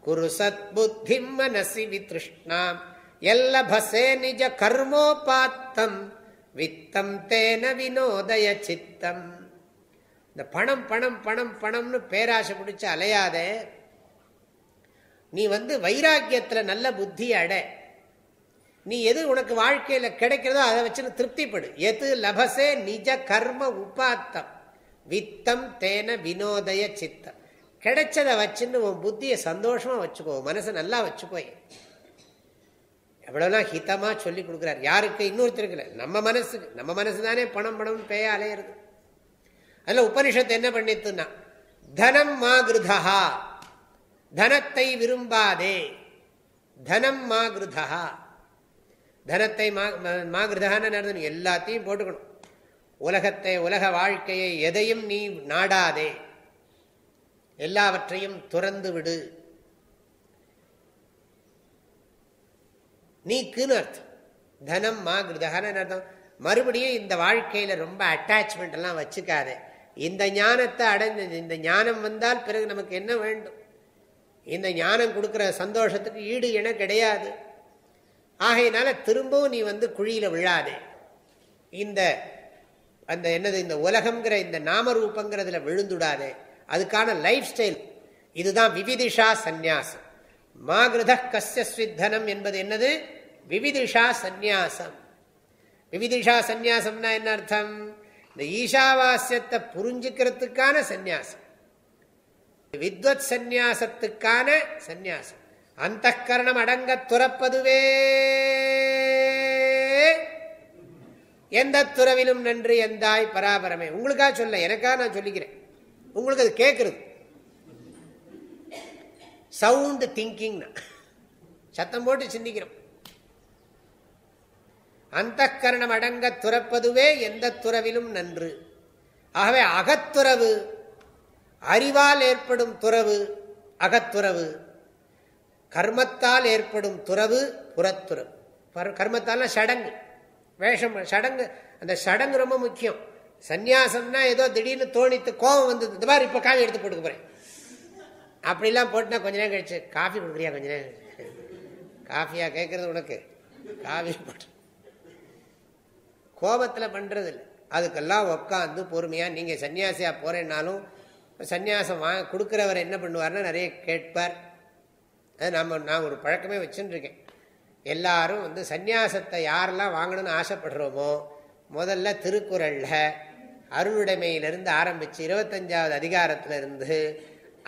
குரு சத் புத்தி மனசி வித்ருஷ்ணாம் எல்லபசே நிஜ கர்மோபாத்தம். வித்தம் தேன வினோதய சித்தம். இந்த பணம் பணம் பணம் பணம்னு பேராசை பிடிச்சி அலையாத நீ வந்து வைராக்கியத்தில் நல்ல புத்தி அட. நீ எது உனக்கு வாழ்க்கையில் கிடைக்கிறதோ அதை வச்சு திருப்திப்படு. எது லபசே நிஜ கர்ம உபாத்தம். வித்தம் தேன வினோதய சித்தம். கிடைச்சதை வச்சுன்னு உன் புத்தியை சந்தோஷமா வச்சுக்கோ. மனசை நல்லா வச்சுக்கோ. எவ்வளவுலாம் ஹிதமாக சொல்லி கொடுக்குறாரு. யாருக்கு? இன்னொருத்தருக்கு நம்ம மனசுக்கு. நம்ம மனசு தானே பணம் பணம் பேய அலையிறது. அதில் உபனிஷத்து என்ன பண்ணித்துன்னா தனம் மாகிருதா தனத்தை விரும்பாதே. தனம் மாகிருதா தனத்தை மா மாகிருதான்னு எல்லாத்தையும் போட்டுக்கணும். உலகத்தை உலக வாழ்க்கையை எதையும் நீ நாடாதே. எல்லாவற்றையும் துறந்து விடு. நீக்குன்னு அர்த்தம். தனம் மா கிருதகான்னு அர்த்தம்? மறுபடியும் இந்த வாழ்க்கையில ரொம்ப அட்டாச்மெண்ட் எல்லாம் வச்சுக்காது. இந்த ஞானத்தை அடைஞ்ச இந்த ஞானம் வந்தால் பிறகு நமக்கு என்ன வேண்டும்? இந்த ஞானம் கொடுக்குற சந்தோஷத்துக்கு ஈடு என கிடையாது. ஆகையினால திரும்பவும் நீ வந்து குழியில விழாதே. இந்த அந்த என்னது இந்த உலகம்ங்கிற இந்த நாமரூபங்கிறதுல விழுந்துடாதே. அதுக்கான லைஃப் ஸ்டைல் இதுதான் விவிதிஷா சந்நியாசம். மாகிருத கசியஸ்வித்தனம் என்பது என்னது? விவிதிஷா சந்நியாசம். விவிதிஷா சந்நியாசம்னா என்ன அர்த்தம்? இந்த ஈஷாவாசியத்தை புரிஞ்சுக்கிறதுக்கான சந்நியாசம். வித்வத் சந்நியாசத்துக்கான சந்நியாசம். அந்த கரணம் அடங்க துறப்பதுவே. எந்த துறவிலும் நன்றி எந்தாய் பராபரமே. உங்களுக்காக சொல்ல எனக்காக நான் சொல்லிக்கிறேன். உங்களுக்கு அது கேட்கறது சவுண்ட் திங்கிங் சத்தம் போட்டு சிந்திக்கிறோம். அந்த கரணம் அடங்க துறப்பதுவே எந்த துறவிலும் நன்று. ஆகவே அகத்துறவு அறிவால் ஏற்படும் துறவு அகத்துறவு. கர்மத்தால் ஏற்படும் துறவு புறத்துறவு. கர்மத்தால்னா சடங்கு. வேஷம் சடங்கு அந்த சடங்கு ரொம்ப முக்கியம். சந்நியாசம்னா ஏதோ திடீர்னு தோணித்து கோபம் வந்தது. இந்த மாதிரி இப்போ காவி எடுத்து போட்டுக்க போறேன். அப்படிலாம் போட்டுனா கொஞ்ச நேரம் கழிச்சு காஃபி கொடுக்குறியா கொஞ்ச நேரம்? காஃபியா கேட்கறது உனக்கு. காஃபி போட்டு கோபத்தில் பண்ணுறது இல்லை அதுக்கெல்லாம் உட்காந்து பொறுமையாக நீங்கள் சன்னியாசியாக போகிறேன்னாலும் சன்னியாசம் வா கொடுக்குறவர் என்ன பண்ணுவார்னா நிறைய கேட்பார். அது நம்ம நான் ஒரு பழக்கமே வச்சுருக்கேன். எல்லாரும் வந்து சந்நியாசத்தை யாரெல்லாம் வாங்கணும்னு ஆசைப்படுறோமோ முதல்ல திருக்குறளில் அருளுடைமையிலிருந்து ஆரம்பித்து இருபத்தஞ்சாவது அதிகாரத்திலிருந்து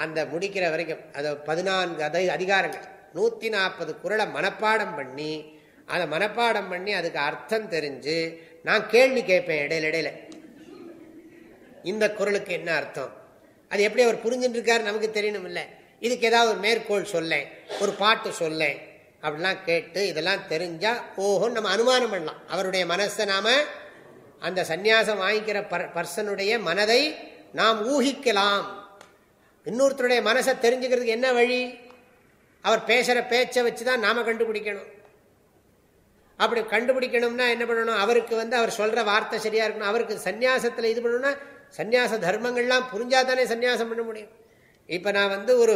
அந்த முடிக்கிற வரைக்கும் அதை பதினான்கு அதை அதிகாரங்கள் நூற்றி நாற்பது குரலை மனப்பாடம் பண்ணி அதை மனப்பாடம் பண்ணி அதுக்கு அர்த்தம் தெரிஞ்சு நான் கேள்வி கேட்பேன் இடையில இடையில. இந்த குரலுக்கு என்ன அர்த்தம்? அது எப்படி அவர் புரிஞ்சுட்டு இருக்காரு நமக்கு தெரியணும் இல்லை இதுக்கு ஏதாவது ஒரு மேற்கோள் சொல்லேன் ஒரு பாட்டு சொல்லேன் அப்படிலாம் கேட்டு இதெல்லாம் தெரிஞ்சா ஓஹோ நம்ம அனுமானம் பண்ணலாம். அவருடைய மனசை நாம அந்த சந்நியாசம் வாங்கிக்கிற பர்சனுடைய மனதை நாம் ஊகிக்கலாம். இன்னொருத்தருடைய மனசை தெரிஞ்சுக்கிறதுக்கு என்ன வழி? அவர் பேசுற பேச்சை வச்சுதான் நாம கண்டுபிடிக்கணும். அப்படி கண்டுபிடிக்கணும்னா என்ன பண்ணணும்? அவருக்கு வந்து அவர் சொல்ற வார்த்தை சரியா இருக்கணும். அவருக்கு சன்னியாசத்தில் இது பண்ணணும்னா சன்னியாச தர்மங்கள்லாம் புரிஞ்சா தானே சன்னியாசம் பண்ண முடியும். இப்போ நான் வந்து ஒரு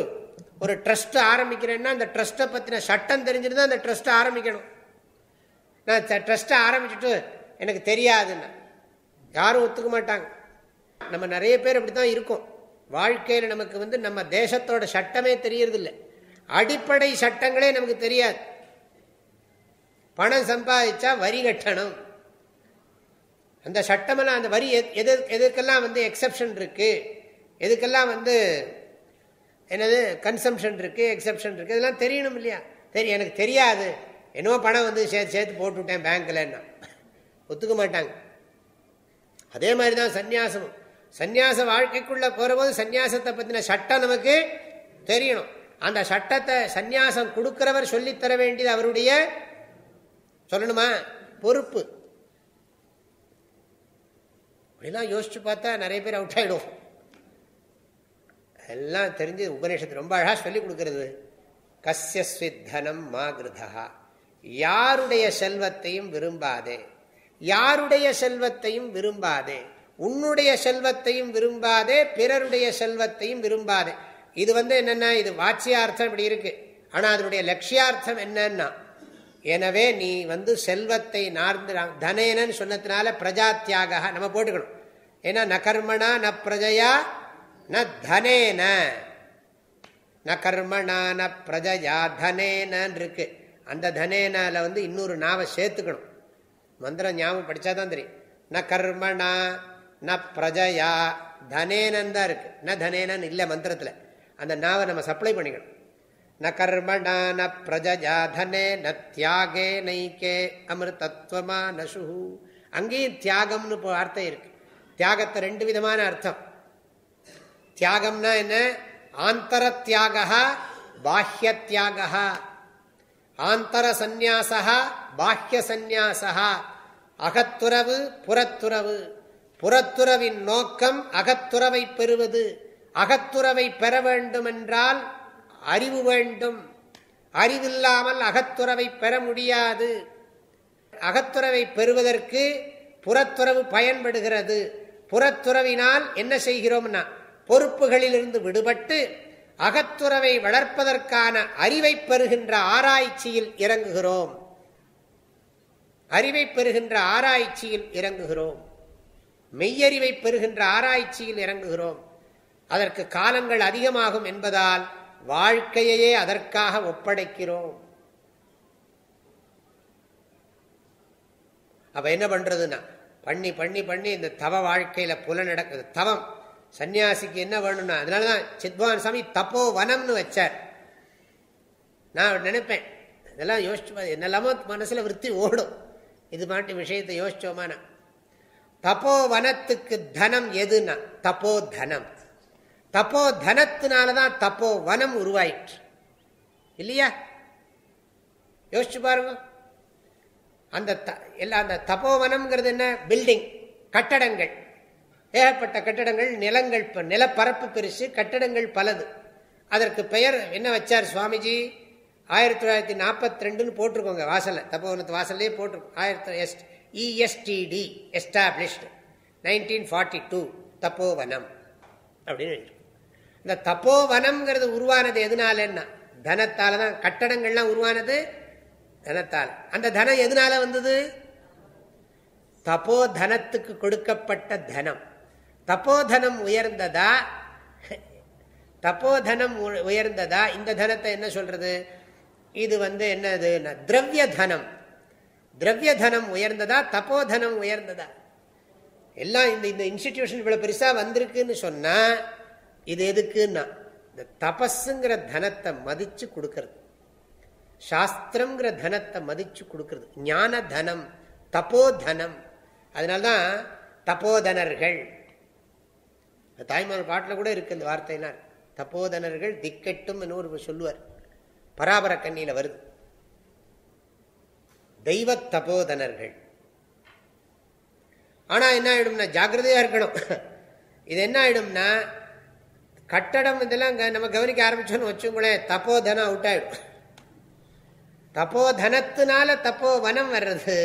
ஒரு ட்ரஸ்ட் ஆரம்பிக்கிறேன்னா அந்த ட்ரஸ்ட்டை பற்றின சட்டம் தெரிஞ்சிருந்தா அந்த ட்ரஸ்ட்டை ஆரம்பிக்கணும். நான் ட்ரஸ்ட்டை ஆரம்பிச்சுட்டு எனக்கு தெரியாதுன்னு. யாரும் ஒத்துக்க மாட்டாங்க. நம்ம நிறைய பேர் அப்படி தான் இருக்கோம். வாழ்க்கையில் நமக்கு வந்து நம்ம தேசத்தோட சட்டமே தெரியறதில்லை. அடிப்படை சட்டங்களே நமக்கு தெரியாது. பணம் சம்பாதிச்சா வரி கட்டணும். அந்த சட்டமெல்லாம் அந்த வரி எது எதுக்கெல்லாம் வந்து எக்ஸப்ஷன் இருக்கு? எதுக்கெல்லாம் வந்து என்னது கன்சம்ஷன் இருக்கு எக்ஸப்ஷன் இருக்கு? இதெல்லாம் தெரியணும் இல்லையா? சரி எனக்கு தெரியாது. என்னவோ பணம் வந்து சேர்த்து சேர்த்து போட்டுவிட்டேன் பேங்க்லன்னா. ஒத்துக்க மாட்டாங்க. அதே மாதிரி தான் சந்நியாசமும். சந்நியாச வாழ்க்கைக்குள்ள போறபோது சந்நியாசத்தை பற்றின சட்டம் நமக்கு தெரியணும். அந்த சட்டத்தை சந்நியாசம் கொடுக்கிறவர் சொல்லித்தர வேண்டியது அவருடைய சொல்லணுமா? பொறுப்பு. அப்படிலாம் யோசிச்சு பார்த்தா நிறைய பேர் அவுட் ஆகிடும் எல்லாம் தெரிஞ்சு உபநிஷத்து ரொம்ப அழகாக சொல்லி கொடுக்கறது. கசியஸ்வித்தனம் மாகிருதா. யாருடைய செல்வத்தையும் விரும்பாதே. யாருடைய செல்வத்தையும் விரும்பாதே. உன்னுடைய செல்வத்தையும் விரும்பாதே பிறருடைய செல்வத்தையும் விரும்பாதே. இது வந்து என்னன்னா இது வாட்சியார்த்தம் இப்படி இருக்கு. ஆனா அதனுடைய லட்சியார்த்தம் என்னன்னா எனவே நீ வந்து செல்வத்தை நார்ந்து தனேனன்னு சொன்னதுனால பிரஜாத்தியாக நம்ம போட்டுக்கணும். ஏன்னா ந கர்மணா ந பிரஜையா ந தனேன. ந கர்மணா ந பிரஜையா தனேனன்னு இருக்கு அந்த தனேனால வந்து இன்னொரு நாவை சேர்த்துக்கணும். மந்திரம் ஞாபகம் படிச்சாதான் தெரியும். ந கர்மணா ந பிரஜையா தனேனன் தான் இருக்கு. ந தனேனன் இல்லை மந்திரத்தில். அந்த நாவை நம்ம சப்ளை பண்ணிக்கணும். ந கர்மணா ந பிரஜா ந தியாகே நைக்கே அமிர்தத்வமா நசு அங்கேயும் தியாகம்னு வார்த்தை அர்த்தம் இருக்கு. தியாகத்தை ரெண்டு விதமான அர்த்தம். தியாகம்னா என்ன? ஆந்தர தியாகா பாஹ்ய தியாகா. ஆந்தர சந்நியாசா பாஹ்ய சந்நியாசா. அகத்துறவு புறத்துறவு. புறத்துறவின் நோக்கம் அகத்துறவை பெறுவது. அகத்துறவை பெற வேண்டுமென்றால் அறிவு வேண்டும். அறிவில்லாமல் அகத்துறவை பெற முடியாது. அகத்துறவை பெறுவதற்கு புறத்துறவு பயன்படுகிறது. புறத்துறவினால் என்ன செய்கிறோம்னா பொறுப்புகளிலிருந்து விடுபட்டு அகத்துறவை வளர்ப்பதற்கான அறிவை பெறுகின்ற ஆராய்ச்சியில் இறங்குகிறோம். அறிவை பெறுகின்ற ஆராய்ச்சியில் இறங்குகிறோம். மெய்யறிவை பெறுகின்ற ஆராய்ச்சியில் இறங்குகிறோம். அதற்கு காலங்கள் அதிகமாகும் என்பதால் வாழ்க்கையே அதற்காக ஒப்படைக்கிறோம். அப்ப என்ன பண்றதுன்னா பண்ணி பண்ணி பண்ணி இந்த தவ வாழ்க்கையில புல நடக்குது. தவம். சன்னியாசிக்கு என்ன வேணும்னா அதனாலதான் சித்வான் சாமி தப்போ வனம்னு வச்சார். நான் நினைப்பேன். இதெல்லாம் யோசிச்சு என்னெல்லாமோ மனசுல விற்பி ஓடும். இது மாட்டி விஷயத்தை யோசிச்சோமா தப்போ வனத்துக்கு தனம் எதுன்னா தப்போ தனம் தப்போ தனத்தினாலதான் தப்போ வனம் உருவாயிற்று. இல்லையா? யோசிச்சு பாருங்க. அந்த எல்லா அந்த தப்போவனம்ங்கிறது என்ன? பில்டிங் கட்டடங்கள். ஏகப்பட்ட கட்டடங்கள் நிலங்கள் நிலப்பரப்பு பெருசு கட்டடங்கள் பலது. அதற்கு பெயர் என்ன வச்சார் சுவாமிஜி? ஆயிரத்தி தொள்ளாயிரத்தி நாற்பத்தி ரெண்டுன்னு போட்டிருக்கோங்க வாசல்ல. தப்போவனத்து வாசல்லே போட்டிருக்கோம். ஆயிரத்தி ESTD established nineteen forty two Tapovanam அப்படின்னு இந்த தப்போவனம்ங்கிறது உருவானது எதனாலன்னா தனத்தால தான் கட்டடங்கள்லாம் உருவானது தனத்தால். அந்த தனம் எதனால வந்தது? தப்போ தனத்துக்கு கொடுக்கப்பட்ட தனம். தப்போதனம் உயர்ந்ததா? தப்போதனம் உயர்ந்ததா? இந்த தனத்தை என்ன சொல்றது? இது வந்து என்னது திரவிய தனம் திரவிய தனம் உயர்ந்ததா? தப்போதனம் உயர்ந்ததா? எல்லாம் இந்த இந்த இன்ஸ்டிடியூஷன் இவ்வளவு பெருசா வந்திருக்குன்னு சொன்னா இது எதுக்குன்னா இந்த தபஸுங்கிற தனத்தை மதிச்சு கொடுக்கறது. சாஸ்திரங்கிற தனத்தை மதிச்சு கொடுக்கறது. ஞான தனம் தபோதனம். அதனால்தான் தபோதனர்கள். தாய்மார் பாட்டில் கூட இருக்கு இந்த வார்த்தையெல்லாம். தபோதனர்கள் திக்கெட்டும் ஒரு சொல்லுவார். பராபர கண்ணியில வருது. தெய்வ தபோதனர்கள். ஆனா என்ன ஆயிடும்னா ஜாகிரதையா இருக்கணும். இது என்ன ஆயிடும்னா கட்டடம் இதெல்லாம் நம்ம கவனிக்க ஆரம்பிச்சோன்னு வச்சுங்களேன் தப்போதனம் அவுட் ஆயிடும். தப்போதனத்தினால தப்போ வனம் வர்றது.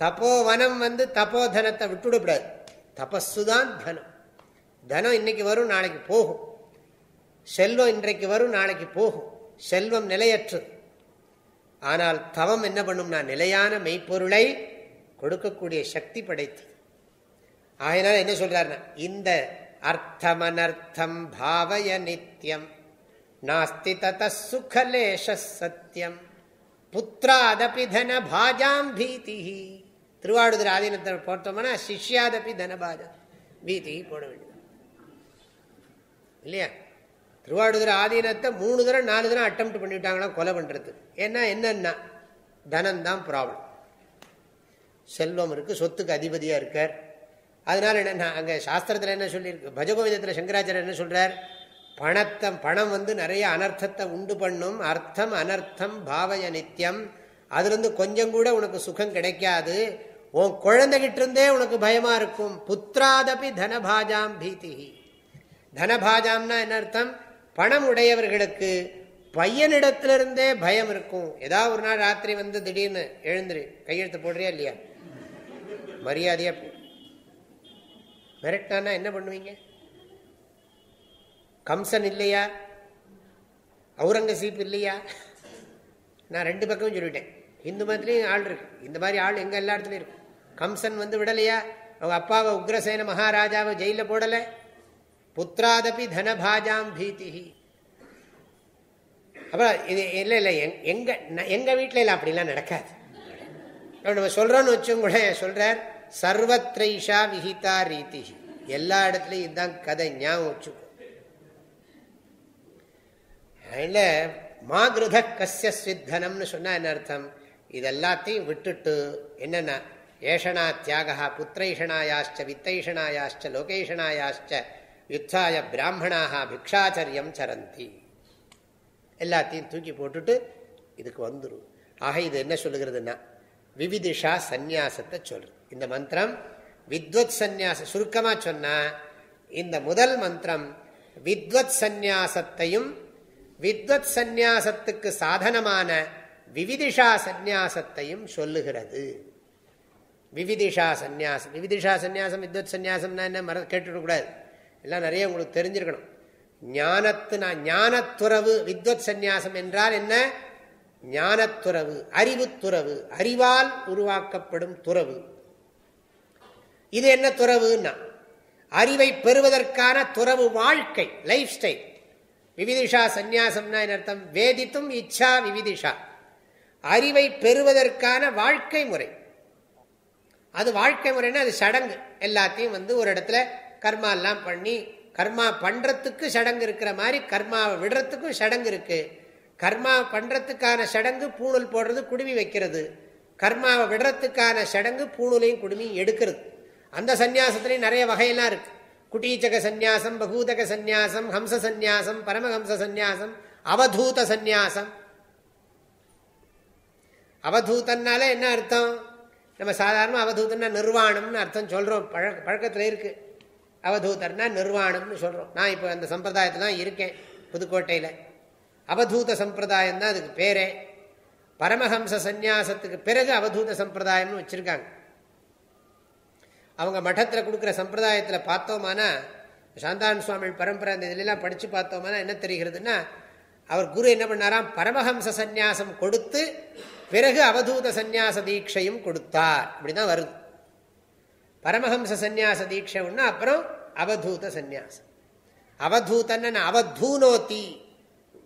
தப்போ வனம் வந்து தப்போதனத்தை விட்டுவிடக்கூடாது தபஸு தான் தனம். தனம் இன்னைக்கு வரும் நாளைக்கு போகும். செல்வம் இன்றைக்கு வரும் நாளைக்கு போகும். செல்வம் நிலையற்றது ஆனால் தவம் என்ன பண்ணும்னா நிலையான மெய்ப்பொருளை கொடுக்கக்கூடிய சக்தி படைத்தது. ஆயினால என்ன சொல்றாருன்னா இந்த அர்த்தமனர்த்தம் பாவய நித்தியம் நாஸ்தி தத சுகலேஷ சத்தியம் புத்திராதபி தன பாஜாம் பீதி திருவாடுதுறை ஆதீனத்தை போட்டோம்னா சிஷ்யாதபி தனபாஜா பீதி போட வேண்டியது இல்லையா? திருவாடுதுறை ஆதீனத்தை மூணு தரம் நாலு தரம் அட்டம் பண்ணிவிட்டாங்களாம் கொலை பண்றது. ஏன்னா என்னன்னா தனம்தான் ப்ராப்ளம் செல்வம் இருக்கு சொத்துக்கு அதிபதியா இருக்கார். அதனால என்ன அங்கே சாஸ்திரத்தில் என்ன சொல்லியிருக்கு? பஜகோவிதத்தில் சங்கராச்சாரியர் என்ன சொல்கிறார் பணத்தை பணம் வந்து நிறைய அனர்த்தத்தை உண்டு பண்ணும். அர்த்தம் அனர்த்தம் பாவய நித்தியம் அதுலேருந்து கொஞ்சம் கூட உனக்கு சுகம் கிடைக்காது. உன் குழந்தைகிட்ட இருந்தே உனக்கு பயமாக இருக்கும். புத்திராதபி தனபாஜாம் பீதி தனபாஜாம்னா என்ன அர்த்தம்? பணம் உடையவர்களுக்கு பையனிடத்திலிருந்தே பயம் இருக்கும். ஏதாவது ஒரு நாள் ராத்திரி வந்து திடீர்னு எழுந்துரு. கையெழுத்து போடுறியா இல்லையா? மரியாதையாக விரட்டினா என்ன பண்ணுவீங்க? கம்சன் இல்லையா? அவுரங்கசீப் இல்லையா? நான் ரெண்டு பக்கமும் சொல்லிவிட்டேன் இந்து மதத்துலேயும் ஆள் இருக்கு. இந்த மாதிரி ஆள் எங்கே எல்லா இடத்துலையும் இருக்கும். கம்சன் வந்து விடலையா? அவங்க அப்பாவை உக்ரசேன மகாராஜாவை ஜெயிலில் போடலை? புத்திராதபி தனபாஜாம் பீதி அப்புறம் இது இல்லை இல்லை எங்க எங்கள் வீட்டில் இல்லை அப்படிலாம் நடக்காது. நம்ம சொல்கிறோன்னு வச்சும் கூட சொல்கிறார் சர்வத்ரைஷா விஹிதா ரீதி எல்லா இடத்துலையும் இதுதான் கதை ஞாபகம் வச்சுக்கோ. அதில் மாகிருத கசிய ஸ்வித்தனம்னு சொன்னால் என்ன அர்த்தம்? இதெல்லாத்தையும் விட்டுட்டு என்னென்ன ஏஷனா தியாகா புத்திரைஷனாயாச்ச வித்தைஷனாயாச்ச லோகேஷனாயாச்ச யுத்தாய பிராமணாக பிக்ஷாச்சரியம் சரந்தி. எல்லாத்தையும் தூக்கி போட்டுட்டு இதுக்கு வந்துடும் ஆக இது என்ன சொல்லுகிறதுன்னா விவிதிஷா சந்நியாசத்தை சொல்லு இந்த மந்திரம் வித்வத் சந்நியாச சுருக்கமாக சொன்னால் இந்த முதல் மந்திரம் வித்வத் சந்நியாசத்தையும் வித்வத் சந்நியாசத்துக்கு சாதனமான விவிதிஷா சந்நியாசத்தையும் சொல்லுகிறது. விவிதிஷா சந்நியாசம். விவிதிஷா சந்நியாசம் வித்வத் சந்நியாசம்னா என்ன? மற கேட்டுடக்கூடாது எல்லாம் நிறைய உங்களுக்கு தெரிஞ்சிருக்கணும். ஞானத்துனா ஞானத்துறவு வித்வத் சந்நியாசம் என்றால் என்ன? ஞானத்துறவு அறிவுத்துறவு அறிவால் உருவாக்கப்படும் துறவு. இது என்ன துறவுன்னா? அறிவை பெறுவதற்கான துறவு வாழ்க்கை லைஃப் ஸ்டைல் விவிதிஷா சந்நியாசம்னா என்ன அர்த்தம்? வேதித்தும் இச்சா விவிதிஷா. அறிவை பெறுவதற்கான வாழ்க்கை முறை. அது வாழ்க்கை முறைன்னா அது சடங்கு. எல்லாத்தையும் வந்து ஒரு இடத்துல கர்மா எல்லாம் பண்ணி கர்மா பண்றதுக்கு சடங்கு இருக்கிற மாதிரி கர்மாவை விடுறதுக்கும் சடங்கு இருக்கு. கர்மா பண்றதுக்கான சடங்கு பூணூல் போடுறது குடுமி வைக்கிறது. கர்மாவை விடுறதுக்கான சடங்கு பூணூலையும் குடுமியும் எடுக்கிறது. அந்த சந்நியாசத்துலேயும் நிறைய வகையெல்லாம் இருக்கு. குட்டீச்சக சந்நியாசம் பகூதக சந்நியாசம் ஹம்ச சந்நியாசம் பரமஹம்ச சந்நியாசம் அவதூத சந்நியாசம். அவதூதன்னால என்ன அர்த்தம்? நம்ம சாதாரண அவதூதன்னா நிர்வாணம்னு அர்த்தம் சொல்றோம். பழ பழக்கத்தில் இருக்கு. அவதூதர்னா நிர்வாணம்னு சொல்றோம். நான் இப்போ அந்த சம்பிரதாயத்தில் தான் இருக்கேன் புதுக்கோட்டையில். அவதூத சம்பிரதாயம் தான் அதுக்கு பேரே. பரமஹம்ச சந்நியாசத்துக்கு பிறகு அவதூத சம்பிரதாயம்னு வச்சிருக்காங்க. அவங்க மட்டத்தில் கொடுக்குற சம்பிரதாயத்தில் பார்த்தோமானா சாந்தான் சுவாமி பரம்பரை அந்த இதுலாம் படித்து பார்த்தோம்னா என்ன தெரிகிறதுனா அவர் குரு என்ன பண்ணாராம் பரமஹம்ச சந்நியாசம் கொடுத்து பிறகு அவதூத சந்நியாச தீட்சையும் கொடுத்தார். அப்படிதான் வருது. பரமஹம்ச சந்நியாச தீட்சை ஒன்று அப்புறம் அவதூத சந்நியாசம். அவதூதன்னு அவதூனோத்தி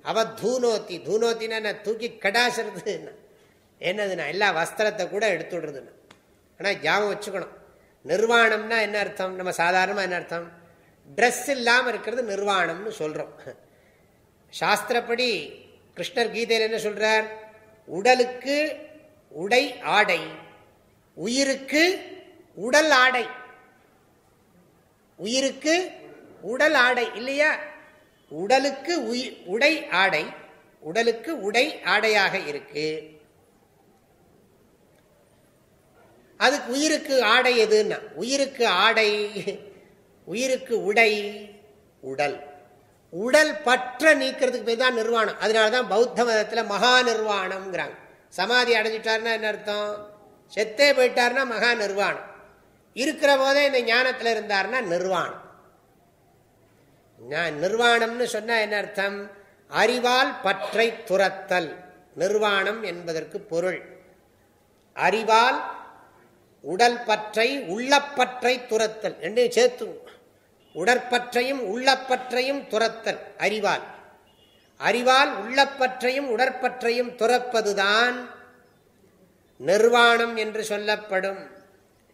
அவதூனோத்தி தூனோத்தின்னா தூக்கி கடாசுறது என்னதுன்னா? எல்லா வஸ்திரத்தை கூட எடுத்துடுறதுன்னு ஆனால் ஜாபம் வச்சுக்கணும். நிர்வாணம்னா என்ன அர்த்தம்? நம்ம சாதாரணமாக என்ன அர்த்தம்? ட்ரெஸ் இல்லாமல் இருக்கிறது நிர்வாணம்னு சொல்கிறோம் சாஸ்திரப்படி கிருஷ்ணர் கீதையில் என்ன சொல்கிறார் உடலுக்கு உடை ஆடை உயிருக்கு உடல் ஆடை. உயிருக்கு உடல் ஆடை இல்லையா? உடலுக்கு உடை ஆடை உடலுக்கு உடை ஆடையாக இருக்கு. அதுக்கு உயிருக்கு ஆடை எதுன்னா? உயிருக்கு ஆடை உயிருக்கு உடை உடல். உடல் பற்ற நீக்கிறதுக்கு பேர் தான் நிர்வாணம். அதனாலதான் பௌத்த மதத்தில் மகா நிர்வாணம்ங்கிறாங்க. சமாதி அடைஞ்சிட்டாருன்னா என்ன அர்த்தம்? செத்தே போயிட்டாருன்னா மகா நிர்வாணம். இருக்கிற போதே இந்த ஞானத்தில் இருந்தாருன்னா நிர்வாணம். நிர்வாணம்னு சொன்னா என்ன அர்த்தம்? அறிவால் பற்றை துரத்தல். நிர்வாணம் என்பதற்கு பொருள். அறிவால் உடல் பற்றை உள்ளப்பற்றை துரத்தல். ரெண்டையும் சேர்த்து உடற்பற்றையும் உள்ளப்பற்றையும் துரத்தல். அறிவால். அறிவால் உள்ளப்பற்றையும் உடற்பற்றையும் துறப்பதுதான் நிர்வாணம் என்று சொல்லப்படும்.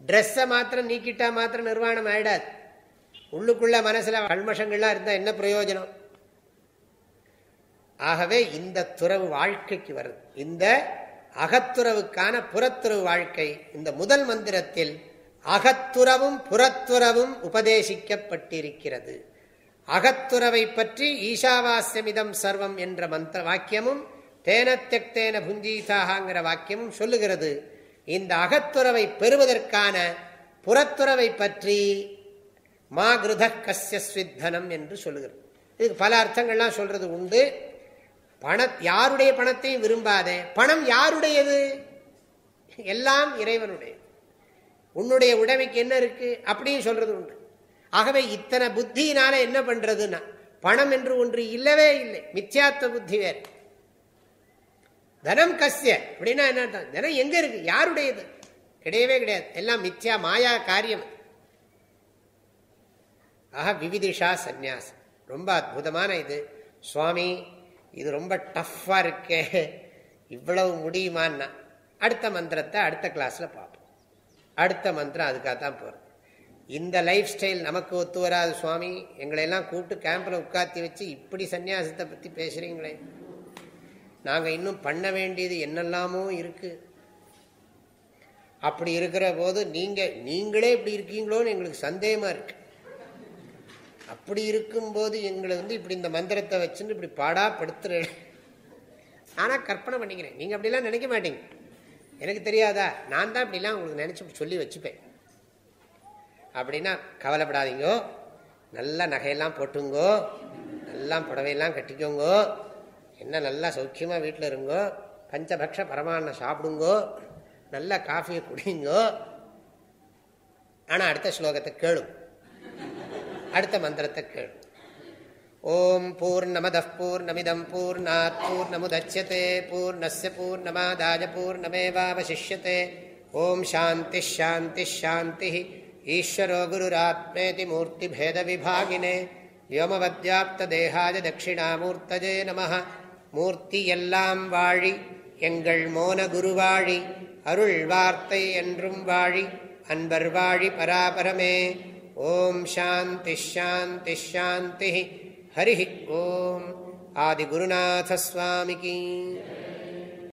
ட்ரெஸ்ஸை மாத்திரம் நீக்கிட்டா மாத்திரம் நிர்வாணம் ஆயிடாது. உள்ளுக்குள்ள மனசுல கல்மஷங்கள்லாம் இருந்தா என்ன பிரயோஜனம்? ஆகவே இந்த துறவு வாழ்க்கைக்கு வருது. இந்த அகத்துறவுக்கான புறத்துறவு வாழ்க்கை இந்த முதல் மந்திரத்தில் அகத்துறவும் புறத்துறவும் உபதேசிக்கப்பட்டிருக்கிறது. அகத்துறவை பற்றி ஈஷாவாஸ்யமிதம் சர்வம் என்ற மந்திர வாக்கியமும் தேன தெக்தேன வாக்கியமும் சொல்லுகிறது. இந்த அகத்துறவை பெறுவதற்கான புறத்துறவை பற்றி மா கிருத கசியஸ்வித்தனம் என்று சொல்லுகிறது. இதுக்கு பல அர்த்தங்கள்லாம் சொல்றது உண்டு. பண யாருடைய பணத்தையும் விரும்பாதே. பணம் யாருடையது? எல்லாம் இறைவனுடைய. உன்னுடைய உடைமைக்கு என்ன இருக்கு? அப்படின்னு சொல்றது உண்டு. ஆகவே இத்தனை புத்தியினால என்ன பண்றதுன்னா பணம் என்று ஒன்று இல்லவே இல்லை. மித்யாத்த புத்தி வேறு. தனம் கசிய அப்படின்னா என்ன தனம் எங்க இருக்கு? யாருடையது? கிடையவே கிடையாது. எல்லாம் மித்யா மாயா காரியம். ஆக விவிதிஷா சந்நியாசம். ரொம்ப அற்புதமான இது. சுவாமி இது ரொம்ப டஃப்பாக இருக்கே. இவ்வளவு முடியுமான்னா அடுத்த மந்திரத்தை அடுத்த கிளாஸில் பார்ப்போம். அடுத்த மந்திரம் அதுக்காக தான் போகிறது இந்த லைஃப் ஸ்டைல் நமக்கு ஒத்து வராது சுவாமி. எங்களையெல்லாம் கூப்பிட்டு கேம்பில் உட்காத்தி வச்சு இப்படி சன்னியாசத்தை பற்றி பேசுகிறீங்களே நாங்கள் இன்னும் பண்ண வேண்டியது என்னெல்லாமோ இருக்குது அப்படி இருக்கிற போது நீங்கள் நீங்களே இப்படி இருக்கீங்களோன்னு எங்களுக்கு சந்தேகமாக இருக்குது அப்படி இருக்கும்போது எங்களை வந்து இப்படி இந்த மந்திரத்தை வச்சுன்னு இப்படி பாடா படுத்துற ஆனால் கற்பனை பண்ணிக்கிறேன். நீங்கள் அப்படிலாம் நினைக்க மாட்டீங்க. எனக்கு தெரியாதா? நான் தான் இப்படிலாம் உங்களுக்கு நினச்சி சொல்லி வச்சுப்பேன். அப்படின்னா கவலைப்படாதீங்கோ. நல்லா நகையெல்லாம் போட்டுங்கோ. நல்லா புடவையெல்லாம் கட்டிக்கோங்கோ. என்ன நல்லா சௌக்கியமாக வீட்டில் இருங்கோ. பஞ்சபக்ஷ பரமாண்ணம் சாப்பிடுங்கோ. நல்ல காஃபியை குடிங்கோ. ஆனால் அடுத்த ஸ்லோகத்தை கேளுங்க அடுத்த மந்திரத்தை கேளு. ஓம் பூர்ணமத பூர்ணமிதம் பூர்ணாத் பூர்ணமுதட்சதே பூர்ணஸ்ய பூர்ணமாதாய பூர்ணமேவாவசிஷ்யத்தை ஓம் சாந்தி ஷாந்தி ஷாந்தி. ஈஸ்வரோ குருராத்மேதி மூர்த்திபேதவிபாகினே வியோமவத்யாப்தேகாய தட்சிணாமூர்த்தஜே நம மூர்த்தி எல்லாம் வாழி எங்கள் மோன குருவாழி அருள் வார்த்தை என்றும் வாழி அன்பர் வாழி பராபரமே ஓம் சாந்தி ஷாந்தி ஷாந்தி ஹரி ஓம். ஆதிகுருநாசஸ்வாமிக்கு